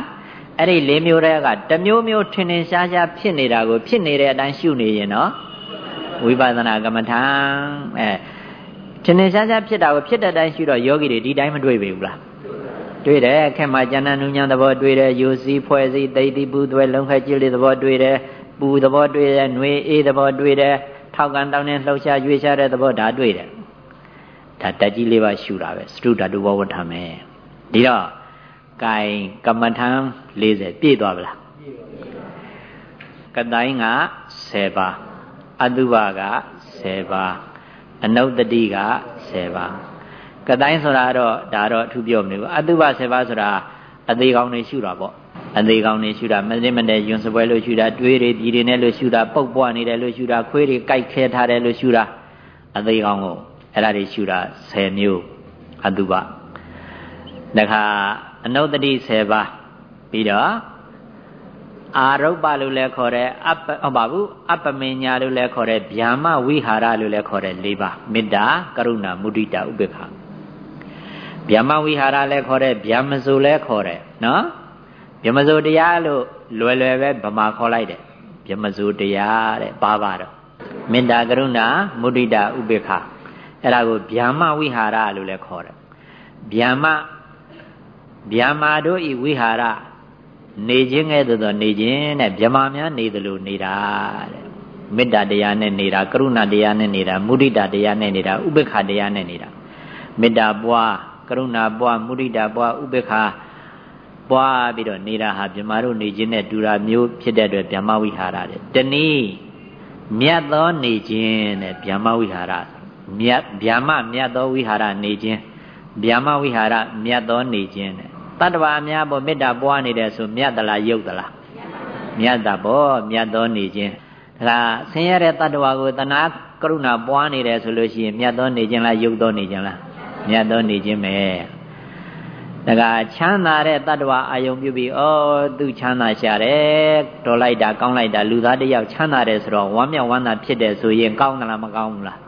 အဲ့ဒီလေးမျိုးတည်းကတမျိုးမျိုးထင်ထင်ရှားရှားဖြစ်နေတာကိုဖြစ်နေတဲ့အတိုင်းရှုနေရင်တော့ဝိပဿနာကမ္မထာအဲ ထင်ထင်ရှားရှားဖြစ်တာကိုဖြစ်တဲ့အတိုင်းရှုတော့ယောဂီတွေဒီတိုင်းမတွေ့ပေဘူးလားတွေ့တယ်ခင်မှာဉာဏ်နုညံသဘောတွေ့တယ်ယူစည်းဖွဲ့စည်းသိတိပူသွဲလုံးခဲကြည့်လေသဘောတွေ့တယ်ပူသဘောတွေ့တယ်နှွေအေးသဘောတွေ့တယ်ထောက်ကန်တောင်းနေလှုပ်ရှားရွေ့ရှားတဲ့သဘောဒါတွေ့တယ်ဒါတက်ကြီးလေးပါရှုတာပဲစတုဓာတုဘောဝဋ္ဌမယ်ဒီတော့ကင်ကမ္မထံ40ပြည့်သွားဗလားကတိုင်းက10ပါအတုဘက10ပါ အနုတ္တိက10ပါကတိုင်းဆိုတာတော့ဒါတော့အထူးပြောမနေဘူးအတုဘ10ပါဆိုတာအသေးကောင်းနေရှုတာပေါ့အသေးကောင်းနေရှုတာမသိမတဲ့ယွန်စပွဲလို့ရှုတာတွေးတွေပြည်တွေနဲ့လို့ရှုတာပုတ်ပွားနေတယ်လို့ရှုတာခွေးတွေကြိုက်ခဲထားတယ်လို့ရှုတာအသေးကောင်းကိုအဲ့ဒါတွေရှုတာ10မျိုးအတုဘတခါအနုတ္တိ10ပါးပြီးတော့ အာရုပလို့လည်းခေါ်တဲ့အပဟုတ်ပါဘူးအပမညာလို့လည်းခေါ်တဲ့ဗျာမဝိဟာရလို့လည်းခေါ်တဲ့၄ပါးမေတ္တာကရုဏာမုဒိတာဥပေက္ခဗျာမဝိဟာရလည်းခေါ်တဲ့ဗျာမစိုးလည်းခေါ်တယ်နော်ဗျာမစိုးတရားလို့လွယ်လွယ်ပဲဗမာခေါ်လိုက်တယ်ဗျာမစိုးတရားတဲ့ပါပါတော့မေတ္တာကရုဏာမုဒိတာဥပေက္ခအဲ့ဒါကိုဗျာမဝိဟာရလို့လည်းခေါ်တယ်ဗျာမဗျာမာတို့ဤဝိဟာရ နေခြင်းကဲ့သို့သောနေခြင်းတဲ့ဗျမာများနေသလိုနေတာတဲ့မေတ္တာတရားနဲ့နေတာကရုဏာတရားနဲ့နေတာမုဒိတာတရားနဲ့နေတာဥပေက္ခတရားနဲ့နေတာမေတ္တာပွားကရုဏာပွားမုဒိတာပွားဥပေက္ခပွားပြီးတော့နေတာဟာဗျမာတို့နေခြင်းနဲ့တူတာမျိုးဖြစ်တဲ့အတွက်ဗျမဝိဟာရတဲ့တနည်းမြတ်သောနေခြင်းတဲ့ဗျမဝိဟာရမြတ်ဗျမမြတ်သောဝိဟာရနေခြင်းဗျမဝိဟာရမြတ်သောနေခြင်းတဲ့ တတ္တဝါအများပေါ်မေတ္တာပွားနေတယ်ဆိုမြတ်သလားယုတ်သလားမြတ်တာပေါ့မြတ်သောနေခြင်းဒါကဆင်းရဲတဲ့တတ္တဝါကိုတဏှာကရုဏာပွားနေတယ်ဆိုလို့ရှိရင်မြတ်သောနေခြင်းလားယုတ်သောနေခြင်းလားမြတ်သောနေခြင်းပဲဒါကချမ်းသာတဲ့တတ္တဝါအာယုံပြုပြီးဩသူချမ်းသာရှာတယ်တော်လိုက်တာကောင်းလိုက်တာလူသားတယောက်ချမ်းသာတယ်ဆိုတော့ဝမ်းမြောက်ဝမ်းသာဖြစ်တယ်ဆိုရင်ကောင်းသလားမကောင်းဘူးလား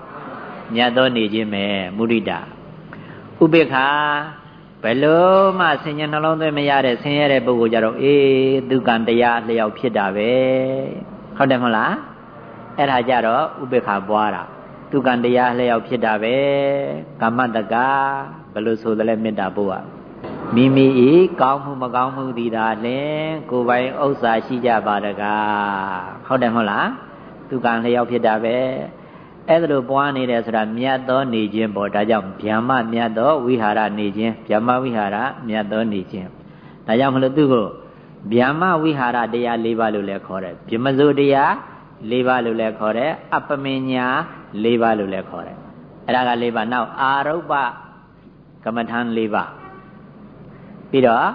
မြတ်သောနေခြင်းပဲမုဒိတာဥပေက္ခ ဘယ်လို့မှဆင်ញနှလုံးသွင်းမရတဲ့ဆင်းရဲတဲ့ပုဂ္ဂိုလ်ကြတော့အေးသူကံတရားလျောက်ဖြစ်တာပဲဟုတ်တယ်မဟုတ်လားအဲ့ဒါကြတော့ဥပေက္ခပွားတာသူကံတရားလျောက်ဖြစ်တာပဲကမ္မတကဘယ်လို့ဆိုသလဲမေတ္တာပို့อ่ะမိမိဤကောင်းမှုမကောင်းမှုဒီသာလင်ကိုယ်ပိုင်ဥစ္စာရှိကြပါတကားဟုတ်တယ်မဟုတ်လားသူကံလျောက်ဖြစ်တာပဲ အဲ့ဒါလိုပွားနေတယ်ဆိုတာမြတ်သောနေခြင်းပေါ့ဒါကြောင့်ဗျမမြတ်သောဝိဟာရနေခြင်းဗျမဝိဟာရမြတ်သောနေခြင်းဒါကြောင့်မလို့သူကိုဗျမဝိဟာရတရား၄ပါးလို့လည်းခေါ်တယ်ဗျမစိုးတရား၄ပါးလို့လည်းခေါ်တယ်အပမညာ၄ပါးလို့လည်းခေါ်တယ်အဲ့ဒါက၄ပါးနောက်အာရုပကမ္မထံ၄ပါးပြီးတော့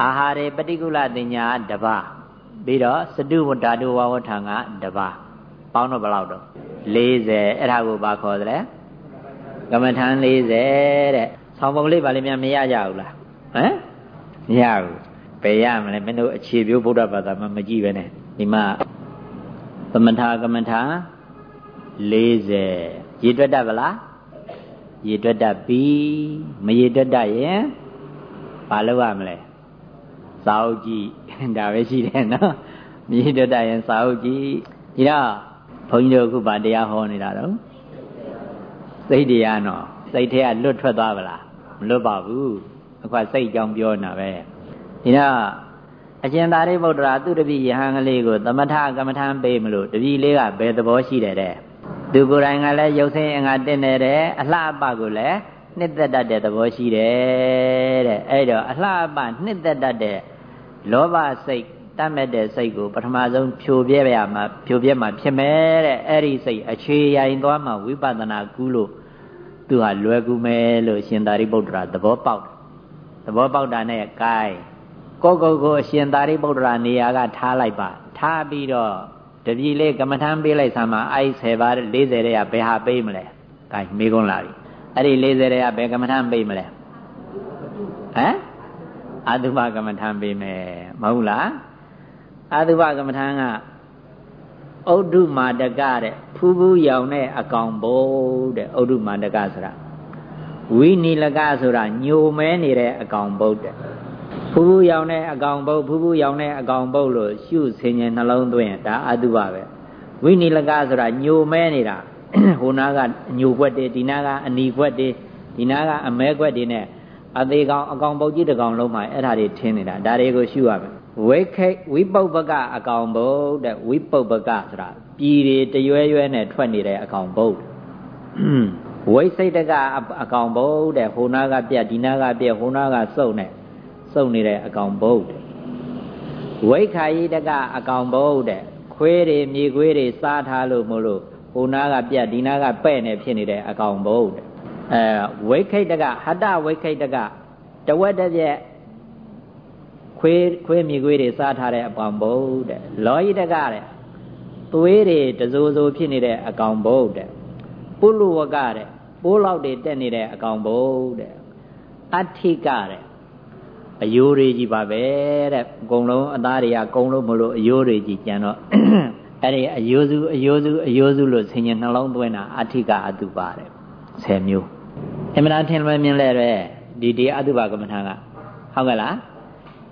အာဟာရေပฏิကုလတင်ညာတပါးပြီးတော့စတုဝတ္တဝဝထံကတပါး ပေါင်းတော့ဘယ်လောက်တော့40အဲ့ဒါကိုဘာခေါ်သလဲကမ္မထံ40တဲ့ဆောင်းပုံလေးပါလိမ့်များမရကြဘူးလားဟမ်မရဘူးဘယ်ရမလဲမင်းတို့အခြေပြိုးဗုဒ္ဓဘာသာမှမကြည့်ပဲနဲ့ဒီမှာသမထကမ္မထာ40ရေတွက်တတ်ဗလားရေတွက်တတ်ပြီမရေတွက်တတ်ရင်ဘာလုပ်ရမလဲစာအုပ်ကြည့်ဒါပဲရှိတယ်နော်မရေတွက်တတ်ရင်စာအုပ်ကြည့်ဒါ ဘုန်းကြီးတို့အခုဗာတရားဟောနေတာတော့စိတ်တရားနော်စိတ်ထဲကလွတ်ထွက်သွားပါလားမလွတ်ပါဘူးအခုစိတ်ကြောင့်ပြောနေတာပဲဒီတော့အရှင်သာရိပုတ္တရာသူတပည့်ယဟန်ကလေးကိုသမထကမ္မထံပေးမလို့တပည့်လေးကဘယ်သဘောရှိတယ်တဲ့သူကိုယ်တိုင်ကလည်းရုပ်ဆင်းအင်္ဂါတင့်နေတယ်အလှအပကိုလည်းနှစ်သက်တတ်တဲ့သဘောရှိတယ်တဲ့အဲ့တော့အလှအပနှစ်သက်တတ်တဲ့လောဘစိတ် တတ်မဲ့တဲ့စိတ်ကိုပထမဆုံးဖြိုပြဲရမှာဖြိုပြဲမှာဖြစ်မယ်တဲ့အဲ့ဒီစိတ်အခြေရိုင်သွားမှဝိပဿနာကူးလို့သူဟာလွယ်ကူမယ်လို့ရှင်သာရိပုတ္တရာသဘောပေါက်သဘောပေါက်တာနဲ့ gain ကိုကိုကိုအရှင်သာရိပုတ္တရာနေရာကထားလိုက်ပါထားပြီးတော့တပြီလေးကမ္မထမ်းပေးလိုက်ဆံမှာအဲ့10ပါး40တဲ့ကဘယ်ဟာပေးမလဲ gain မေးခွန်းလာပြီအဲ့ဒီ40တဲ့ကဘယ်ကမ္မထမ်းပေးမလဲဟမ်အာတုဘကမ္မထာပေးမယ်မဟုတ်လား အာတုဘကမ္မထာကဩဒုမာတကတဲ့ဖူးဖူးရောင်တဲ့အကောင်ဘုတ်တဲ့ဩဒုမာတကဆိုတာဝိနိလကဆိုတာညိုမဲနေတဲ့အကောင်ဘုတ်တဲ့ဖူးဖူးရောင်တဲ့အကောင်ဘုတ်ဖူးဖူးရောင်တဲ့အကောင်ဘုတ်လို့ရှုဆင်ញင်နှလုံးသွင်းဒါအာတုဘပဲဝိနိလကဆိုတာညိုမဲနေတာဟိုနာကညိုွက်တယ်ဒီနာကအနီွက်တယ်ဒီနာကအမဲွက်တယ်နဲ့အသေးကောင်အကောင်ပုတ်ကြီးတစ်ကောင်လုံးမှအဲ့ဒါတွေထင်းနေတာဒါတွေကိုရှုရမယ် ဝိခိဝိပုပ္ပကအကောင်ပုတ်တဲ့ဝိပုပ္ပကဆိုတာပြည်တွေတရွဲရွဲနဲ့ထွက်နေတဲ့အကောင်ပုတ်ဝိစိတ်တကအကောင်ပုတ်တဲ့ဟိုနာကပြက်ဒီနာကပြက်ဟိုနာကစုပ်နဲ့စုပ်နေတဲ့အကောင်ပုတ်ဝိခာယိတကအကောင်ပုတ်တဲ့ခွေးတွေမြေခွေးတွေစားထားလို့မလို့ဟိုနာကပြက်ဒီနာကပဲ့နေဖြစ်နေတဲ့အကောင်ပုတ်တဲ့အဲဝိခိတကဟတဝိခိတကတဝက်တစ်ပြက် ခွေးခွေးမြေခွေးတွေစားထားတဲ့အကောင်ဘုတ်တဲ့လောဟိတကတဲ့သွေးတွေတစိုးစိုးဖြစ်နေတဲ့အကောင်ဘုတ်တဲ့ပုလူဝကတဲ့ပိုးလောက်တွေတက်နေတဲ့အကောင်ဘုတ်တဲ့အဋ္ဌိကတဲ့အယိုးတွေကြီးပါပဲတဲ့အကုန်လုံးအသားတွေကကုံလို့မလို့အယိုးတွေကြီးကြံတော့အဲ့ဒီအယိုးစုအယိုးစုအယိုးစုလို့ဆင်ញနှလုံးသွင်းတာအဋ္ဌိကအတုပါတဲ့10မျိုးအမှန်တရားထင်လွယ်မြင်လဲပဲဒီဒီအတုပါကမ္မထာကဟုတ်ကဲ့လား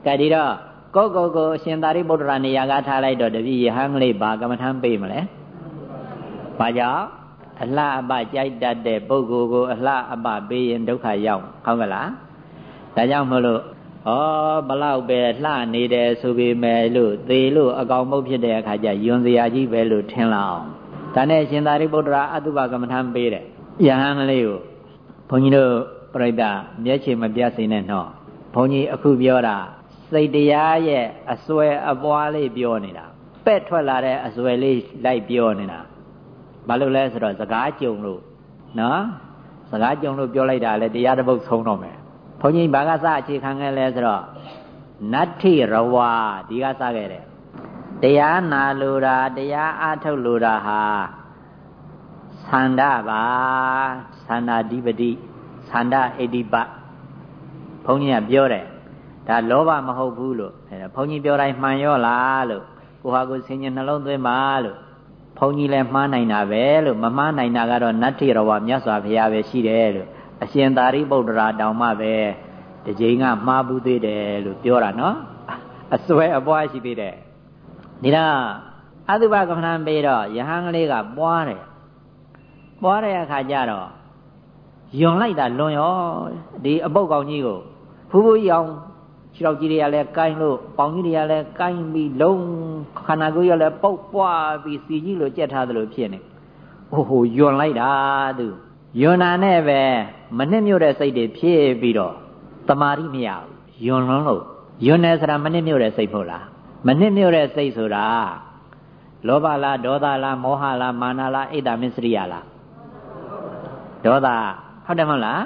ကဲဒီတော့ကိုကိုကိုအရှင်သာရိပုတ္တရာနေရာကထားလိုက်တော့တပည့်ယဟန်ကလေးဘာကမ္မထာပေးမလဲဘာကြောင့်အလှအပကြိုက်တတ်တဲ့ပုဂ္ဂိုလ်ကိုအလှအပပေးရင်ဒုက္ခရောက်ဟုတ်ကဲ့လားဒါကြောင့်မလို့ဩဘလောက်ပဲလှနေတယ်ဆိုပေမဲ့လို့သေလို့အကောင်မုတ်ဖြစ်တဲ့အခါကျယွန်စရာကြီးပဲလို့ထင်လာအောင်ဒါနဲ့ရှင်သာရိပုတ္တရာအတုပကမ္မထာပေးတယ်ယဟန်လေးကိုဘုန်းကြီးတို့ပြိဿမျက်ခြေမပြတ်စေနဲ့နော်ဘုန်းကြီးအခုပြောတာ စိတ်တရားရဲ့အစွဲအပွားလေးပြောနေတာပဲ့ထွက်လာတဲ့အစွဲလေးလိုက်ပြောနေတာဘာလို့လဲဆိုတော့စကားကြုံလို့နော်စကားကြုံလို့ပြောလိုက်တာလေတရားတစ်ပုဒ်ဆုံးတော့မယ်ဘုန်းကြီးဘာကစအခြေခံခဲ့လဲဆိုတော့နတ္ထိရဝါဒီကစခဲ့တယ်တရားနာလိုတာတရားအားထုတ်လိုတာဟာသန္တာပါသန္တာဓိပတိသန္တာဣတိပဘုန်းကြီးကပြောတယ် ဒါလောဘမဟုတ်ဘူးလို့ဘုန်းကြီးပြောတိုင်းမှန်ရောလားလို့ကိုဟာကိုဆင်ញနှလုံးသွင်းပါလို့ဘုန်းကြီးလည်းမှားနိုင်တာပဲလို့မမှားနိုင်တာကတော့နတ္ထိရဝမြတ်စွာဘုရားပဲရှိတယ်လို့အရှင်သာရိပုတ္တရာတောင်မှပဲတကြိမ်ကမှားဘူးသေးတယ်လို့ပြောတာနော်အစွဲအပွားရှိသေးတယ်ဒီတော့အတုပကမ္မဋ္ဌာန်းပေးတော့ယဟန်ကလေးကပွားတယ်ပွားတဲ့အခါကျတော့ယွန်လိုက်တာလွန်ရောဒီအပုတ်ကောင်ကြီးကိုဖူးဖူးရောင် ခြေတော်ကြီးတွေကလည်းကိုင်းလို့ပေါင်ကြီးတွေကလည်းကိုင်းပြီးလုံးခန္ဓာကိုယ်ရလည်းပုတ်ပွားပြီးစီကြီးလိုကြက်ထားသလိုဖြစ်နေဟိုဟိုယွန်လိုက်တာသူယွန်နာနဲ့ပဲမနစ်မြို့တဲ့စိတ်တွေဖြစ်ပြီးတော့တမာရီမရဘူးယွန်လွန်းလို့ယွန်နေဆိုတာမနစ်မြို့တဲ့စိတ်ဖို့လားမနစ်မြို့တဲ့စိတ်ဆိုတာလောဘလားဒေါသလားမောဟလားမာနလားအိတ်တာမစ္စရိယလားဒေါသဟုတ်တယ်မဟုတ်လား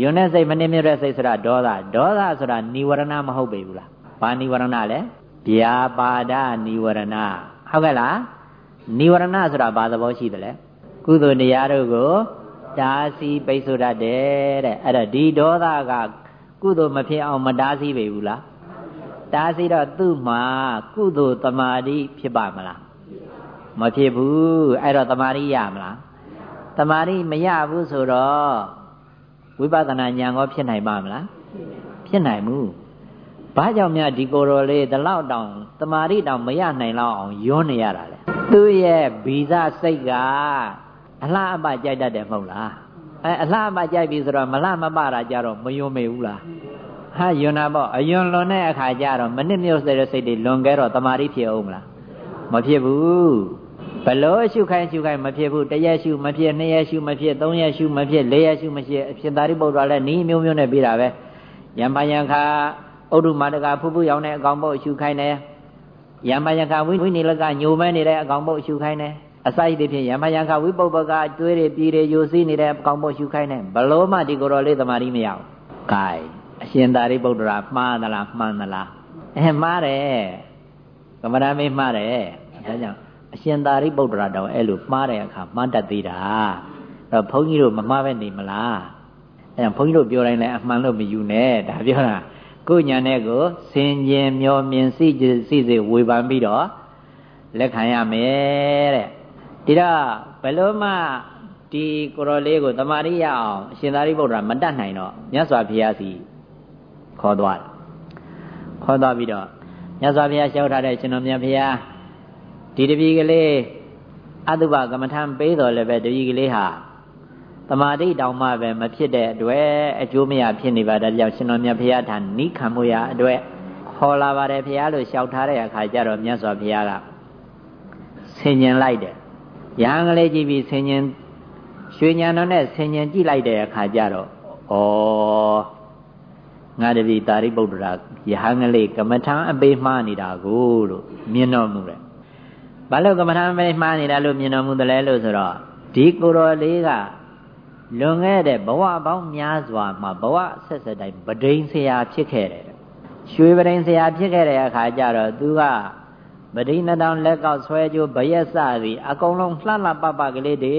ယွန်းတဲ့စိတ်မနှင်းမြတဲ့စိတ်ဆိုတာဒေါသဒေါသဆိုတာនិဝရဏမဟုတ်ပေဘူးလားဘာនិဝရဏလဲဗျာပါဒនិဝရဏဟုတ်ကဲ့လားនិဝရဏဆိုတာဘာသဘောရှိသလဲကုသိုလ်တရားတို့ကိုတားဆီးပိတ်ဆို့တတ်တယ်တဲ့အဲ့တော့ဒီဒေါသကကုသိုလ်မဖြစ်အောင်မတားဆီးပေဘူးလားတားဆီးတော့သူ့မှာကုသိုလ်တမာတိဖြစ်ပါမလားမဖြစ်ဘူးအဲ့တော့တမာတိရမလားတမာတိမရဘူးဆိုတော့ ဝိပဿနာဉာဏ်ကောဖြစ်နိုင်ပါမလားဖြစ်နိုင်ဘူးဘာကြောင့်များဒီကိုယ်တော်လေးဒီလောက်တောင်တမာတိတောင်မရနိုင်လောက်အောင်ယွန်းနေရတာလဲသူ့ရဲ့ဗီဇစိတ်ကအလှအပကြိုက်တတ်တယ်မဟုတ်လားအဲအလှအပကြိုက်ပြီဆိုတော့မလှမပတာကြတော့မယွန်းမေဘူးလားဟာယွန်းတာပေါ့အယွန်းလွန်တဲ့အခါကျတော့မနစ်မြို့တဲ့စိတ်တွေလွန်ခဲ့တော့တမာတိဖြစ်အောင်မလားမဖြစ်ဘူး ဘလို့ရှုခိုင်းရှုခိုင်းမဖြစ်ဘူးတရက်ရှုမဖြစ်နှစ်ရက်ရှုမဖြစ်သုံးရက်ရှုမဖြစ်လေးရက်ရှုမဖြစ်အဖြစ်သာရိပုတ္တရာလည်းနီးမျိုးမျိုးနဲ့ပြီးတာပဲယံပယံခါဥဒ္ဓမာတကဖူးဖူးရောင်တဲ့အကောင်ပုတ်ရှုခိုင်းတယ်ယံပယံခါဝိဝိနိလကညိုမဲနေတဲ့အကောင်ပုတ်ရှုခိုင်းတယ်အစာရည်ဖြင့်ယံပယံခါဝိပုပ္ပကကျွေးတွေပြည်တွေယိုစီးနေတဲ့အကောင်ပုတ်ရှုခိုင်းတယ်ဘလို့မှဒီကိုယ်တော်လေးသမာဓိမရဘူး။ gain အရှင်သာရိပုတ္တရာမှားသလားမှန်သလားအဲမှားတယ်ကမ္မရာမေးမှားတယ်ဒါကြောင့် အရှင်သာရိပုတ္တရာတောင်အဲ့လိုမှားတဲ့အခါမှားတတ်သေးတာအဲ့တော့ဘုန်းကြီးတို့မမှားပဲနေမလားအဲ့ဒါဘုန်းကြီးတို့ပြောတိုင်းလည်းအမှန်လို့မယူနဲ့ဒါပြောတာကိုညာနဲ့ကိုစင်ကျင်မျောမြင်စိစိစိဝေဖန်ပြီးတော့လက်ခံရမယ်တဲ့ဒီတော့ဘယ်လိုမှဒီကိုရောလေးကိုတမာရိယအောင်အရှင်သာရိပုတ္တရာမတတ်နိုင်တော့မြတ်စွာဘုရားစီခေါ်သွားတယ်ခေါ်သွားပြီးတော့မြတ်စွာဘုရားလျှောက်ထားတဲ့ရှင်တော်မြတ်ဘုရား ဒီတပည့်ကလေးအတုပကမ္မထံပေးတော်လည်းပဲတပည့်ကလေးဟာတမာတိတောင်မှပဲမဖြစ်တဲ့အတွက်အကျိုးမရဖြစ်နေပါတဲ့ကြောင့်ရှင်တော်မြတ်ဘုရားထံနိခံမှုရအတွက်ခေါ်လာပါတယ်ဘုရားလို့လျှောက်ထားတဲ့အခါကျတော့မြတ်စွာဘုရားကဆင်ញင်လိုက်တယ်ရဟန်းကလေးကြည့်ပြီးဆင်ញင်ရွှေညာတော်နဲ့ဆင်ញင်ကြည့်လိုက်တဲ့အခါကျတော့ဩငါတပည့်တာရိပုတ္တရာယဟန်ကလေးကမ္မထံအပေးမှားနေတာကိုလို့မြင်တော်မူတယ်။ ဘာလို့ကမ္မထံအပေးမှားနေတာလို့မြင်တော်မူတယ်လဲလို့ဆိုတော့ဒီကိုယ်တော်လေးကလွန်ခဲ့တဲ့ဘဝပေါင်းများစွာမှာဘဝဆက်ဆက်တိုင်းပဒိန်ဆရာဖြစ်ခဲ့တယ်။ရွှေပဒိန်ဆရာဖြစ်ခဲ့တဲ့အခါကျတော့သူကပဒိဏတောင်လက်ကောက်ဆွဲကြိုးဘရက်စသည်အကုန်လုံးလှလှပပကလေးတွေ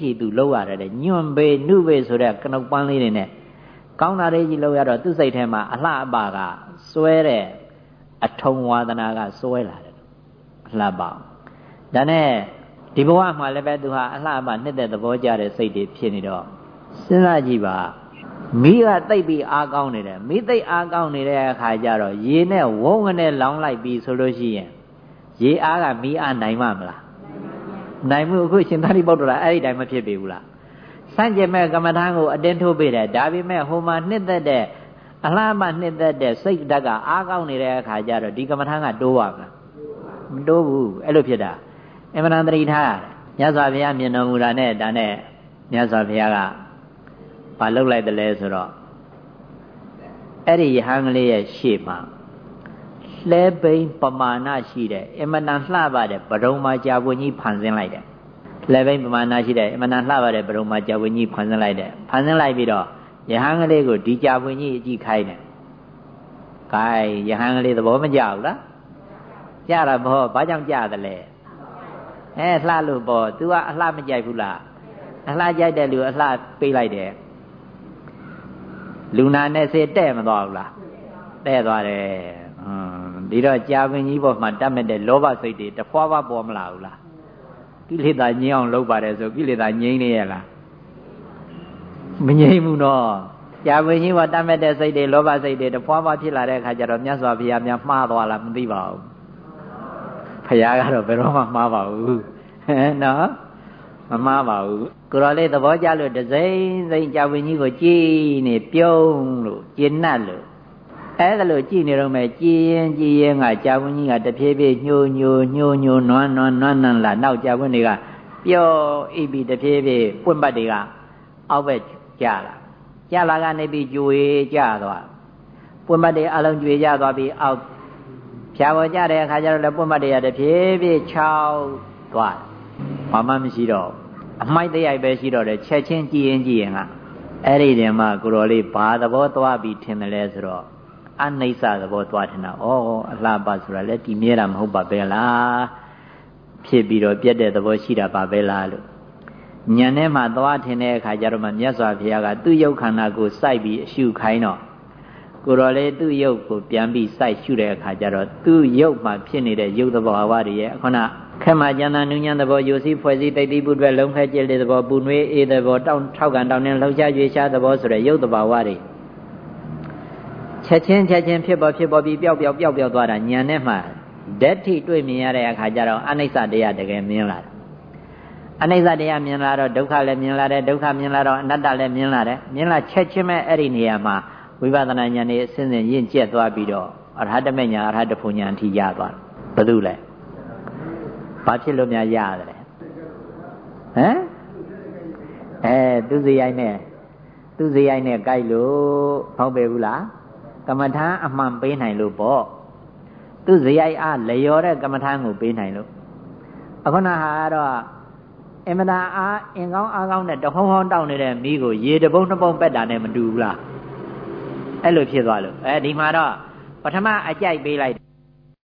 ကြီးသူလှုပ်ရတယ်တဲ့ညွန့်ပေနှုပေဆိုတဲ့ကနုတ်ပန်းလေးတွေနဲ့ကောင်းတာတွေကြီးလှုပ်ရတော့သူ့စိတ်ထဲမှာအလှအပကစွဲတဲ့အထုံဝါဒနာကစွဲလာတယ်အလှပ ဒါနဲ့ဒီဘဝမှာလည်းပဲသူဟာအလှအပနှစ်သက်သဘောကြတဲ့စိတ်တွေဖြစ်နေတော့စဉ်းစားကြည့်ပါမိကတိတ်ပြီးအားကောင်းနေတယ်မိသိပ်အားကောင်းနေတဲ့အခါကျတော့ရေနဲ့ဝုန်းကနေလောင်းလိုက်ပြီးဆိုလို့ရှိရင်ရေအားကမီးအားနိုင်မှမလားနိုင်မှုအခုရှင်သာရိပုတ္တရာအဲ့ဒီတိုင်းမဖြစ်ပေဘူးလားစန့်ကျင်မဲ့ကမ္မထာကိုအတင်းထိုးပေးတယ်ဒါပေမဲ့ဟိုမှာနှစ်သက်တဲ့အလားမှနှစ်သက်တဲ့စိတ်ဓာတ်ကအားကောင်းနေတဲ့အခါကျတော့ဒီကမ္မထာကတိုးပါမလားမတိုးဘူးအဲ့လိုဖြစ်တာ အမှန်တန်တရိထားမြတ်စွာဘုရားမြင်တော်မူတာနဲ့ဒါနဲ့မြတ်စွာဘုရားကဘာလုပ်လိုက်တယ်လဲဆိုတော့အဲ့ဒီယဟန်ကလေးရဲ့ရှေ့မှာလှဲပိန်ပမာဏရှိတဲ့အမတန်လှပတဲ့ဗရုံမာကြာပွင့်ကြီးဖန်ဆင်းလိုက်တယ်လှဲပိန်ပမာဏရှိတဲ့အမတန်လှပတဲ့ဗရုံမာကြာပွင့်ကြီးဖန်ဆင်းလိုက်တယ်ဖန်ဆင်းလိုက်ပြီးတော့ယဟန်ကလေးကိုဒီကြာပွင့်ကြီးအကြည့်ခိုင်းတယ်။ခိုင်းယဟန်ကလေးသဘောမကျဘူးလား။ကြတာဘောဘာကြောင့်ကြတယ်လဲ။ အဲလှလို့ပေါ့ तू ကအလှမကြိုက်ဘူးလား။အလှကြိုက်တဲ့လူအလှပေးလိုက်တယ်။လူနာနဲ့စေတဲ့မသွားဘူးလား။တဲ့သွားတယ်။ဟွန်းဒီတော့ကြာပင်ကြီးပေါ်မှာတတ်မဲ့တဲ့လောဘစိတ်တွေတဖွာဖွာပေါ်မလာဘူးလားကိလေသာငြိမ်းအောင်လုပ်ပါတယ်ဆိုကိလေသာငြိမ်းနေရလားမငြိမ်းဘူးတော့ကြာပင်ကြီးပေါ်တတ်မဲ့တဲ့စိတ်တွေလောဘစိတ်တွေတဖွာဖွာဖြစ်လာတဲ့အခါကျတော့မြတ်စွာဘုရားများမှားသွားလားမသိပါဘူး ဖရာကတော့ဘယ်တော့မှမှားပါဘူးနော်မမှားပါဘူးကိုရောလေးသဘောကျလို့ဒစိမ့်စိမ့်ကြာပင်ကြီးကိုကြည်နေပြုံးလို့ကျဉ်တ်လို့အဲ့ဒါလို့ကြည်နေတော့မယ်ကြည်ရင်ကြည်ရင်ကကြာဝင်းကြီးကတဖြည်းဖြည်းညှို့ညှို့ညှို့ညှို့နွမ်းနွမ်းနွမ်းနမ်းလာနောက်ကြာဝင်းတွေကပျော့အိပ်ပြီးတဖြည်းဖြည်းပွင့်ပတ်တွေကအောက်ဘက်ကျလာကျလာကနေပြီးကြွေကျသွားပွင့်ပတ်တွေအလုံးကြွေကျသွားပြီးအောက် ဖြာပေါ်ကြတဲ့အခါကျတော့လည်းပွင့်ပတ်တွေကတဖြည်းဖြည်းချောက်သွားဘာမှမရှိတော့အမိုက်တရိုက်ပဲရှိတော့တယ်ချက်ချင်းကြည်ရင်ကြည်ရင်ကအဲ့ဒီတည်းမှာကိုတော်လေးဘာသဘောသွားပြီးထင်တယ်လဲဆိုတော့အနိစ္စသဘောသွားထင်တာဩအလှပဆိုတာလည်းဒီမြဲတာမဟုတ်ပါပဲလားဖြစ်ပြီးတော့ပြက်တဲ့သဘောရှိတာပါပဲလားလို့ညံထဲမှာသွားထင်တဲ့အခါကျတော့မှမြတ်စွာဘုရားကသူ့ယုတ်ခန္ဓာကိုစိုက်ပြီးအရှုခိုင်းတော့ ကိုတော်လေးသူ့ယုတ်ကိုပြန်ပြီးစိုက်ရှုတဲ့အခါကျတော့သူ့ယုတ်မှာဖြစ်နေတဲ့ယုတ်သဘောအဝတွေရဲ့ခုနခက်မှကျန်တာနုညံသဘောယိုစီဖွဲ့စည်းတိတ်တိပုတွေလုံးခဲကျဲတဲ့သဘောပူနွေးအေးသဘောတောင်းထောက်ကန်တောင်းနှင်းလှုပ်ရှားရွေရှားသဘောဆိုတဲ့ယုတ်သဘောဝတွေချက်ချင်းချက်ချင်းဖြစ်ပေါ်ဖြစ်ပေါ်ပြီးပျောက်ပျောက်ပျောက်ပျောက်သွားတာညံနဲ့မှဓာတ်ထိတွေ့မြင်ရတဲ့အခါကျတော့အနိစ္စတရားတကယ်မြင်လာတယ်အနိစ္စတရားမြင်လာတော့ဒုက္ခလည်းမြင်လာတယ်ဒုက္ခမြင်လာတော့အနတ္တလည်းမြင်လာတယ်မြင်လာချက်ချင်းပဲအဲ့ဒီနေရာမှာ ဝိပဿနာဉာဏ်နဲ့အစဉ်စဉ်ရင့်ကျက်သွားပြီးတော့အရဟတမေညာအရဟတဖို့ဉာဏ်အထိရသွားတယ်ဘယ်သူလဲဘာဖြစ်လို့များရတယ်ဟမ်အဲသူစရိုက်နဲ့သူစရိုက်နဲ့ကြိုက်လို့ဖောက်ပေဘူးလားကမ္မထာအမှန်ပေးနိုင်လို့ပေါ့သူဇယိုက်အားလျော်တဲ့ကမ္မထာကိုပေးနိုင်လို့အခုနဟာတော့အမတာအားအင်ကောင်းအားကောင်းနဲ့တဟုံးဟုံးတောက်နေတဲ့မိကိုရေတပုံးနှစ်ပုံးပက်တာနဲ့မတူဘူးလား အဲ့လိုဖြစ်သွားလို့အဲဒီမှာတော့ပထမအကြိုက်ပေးလိုက်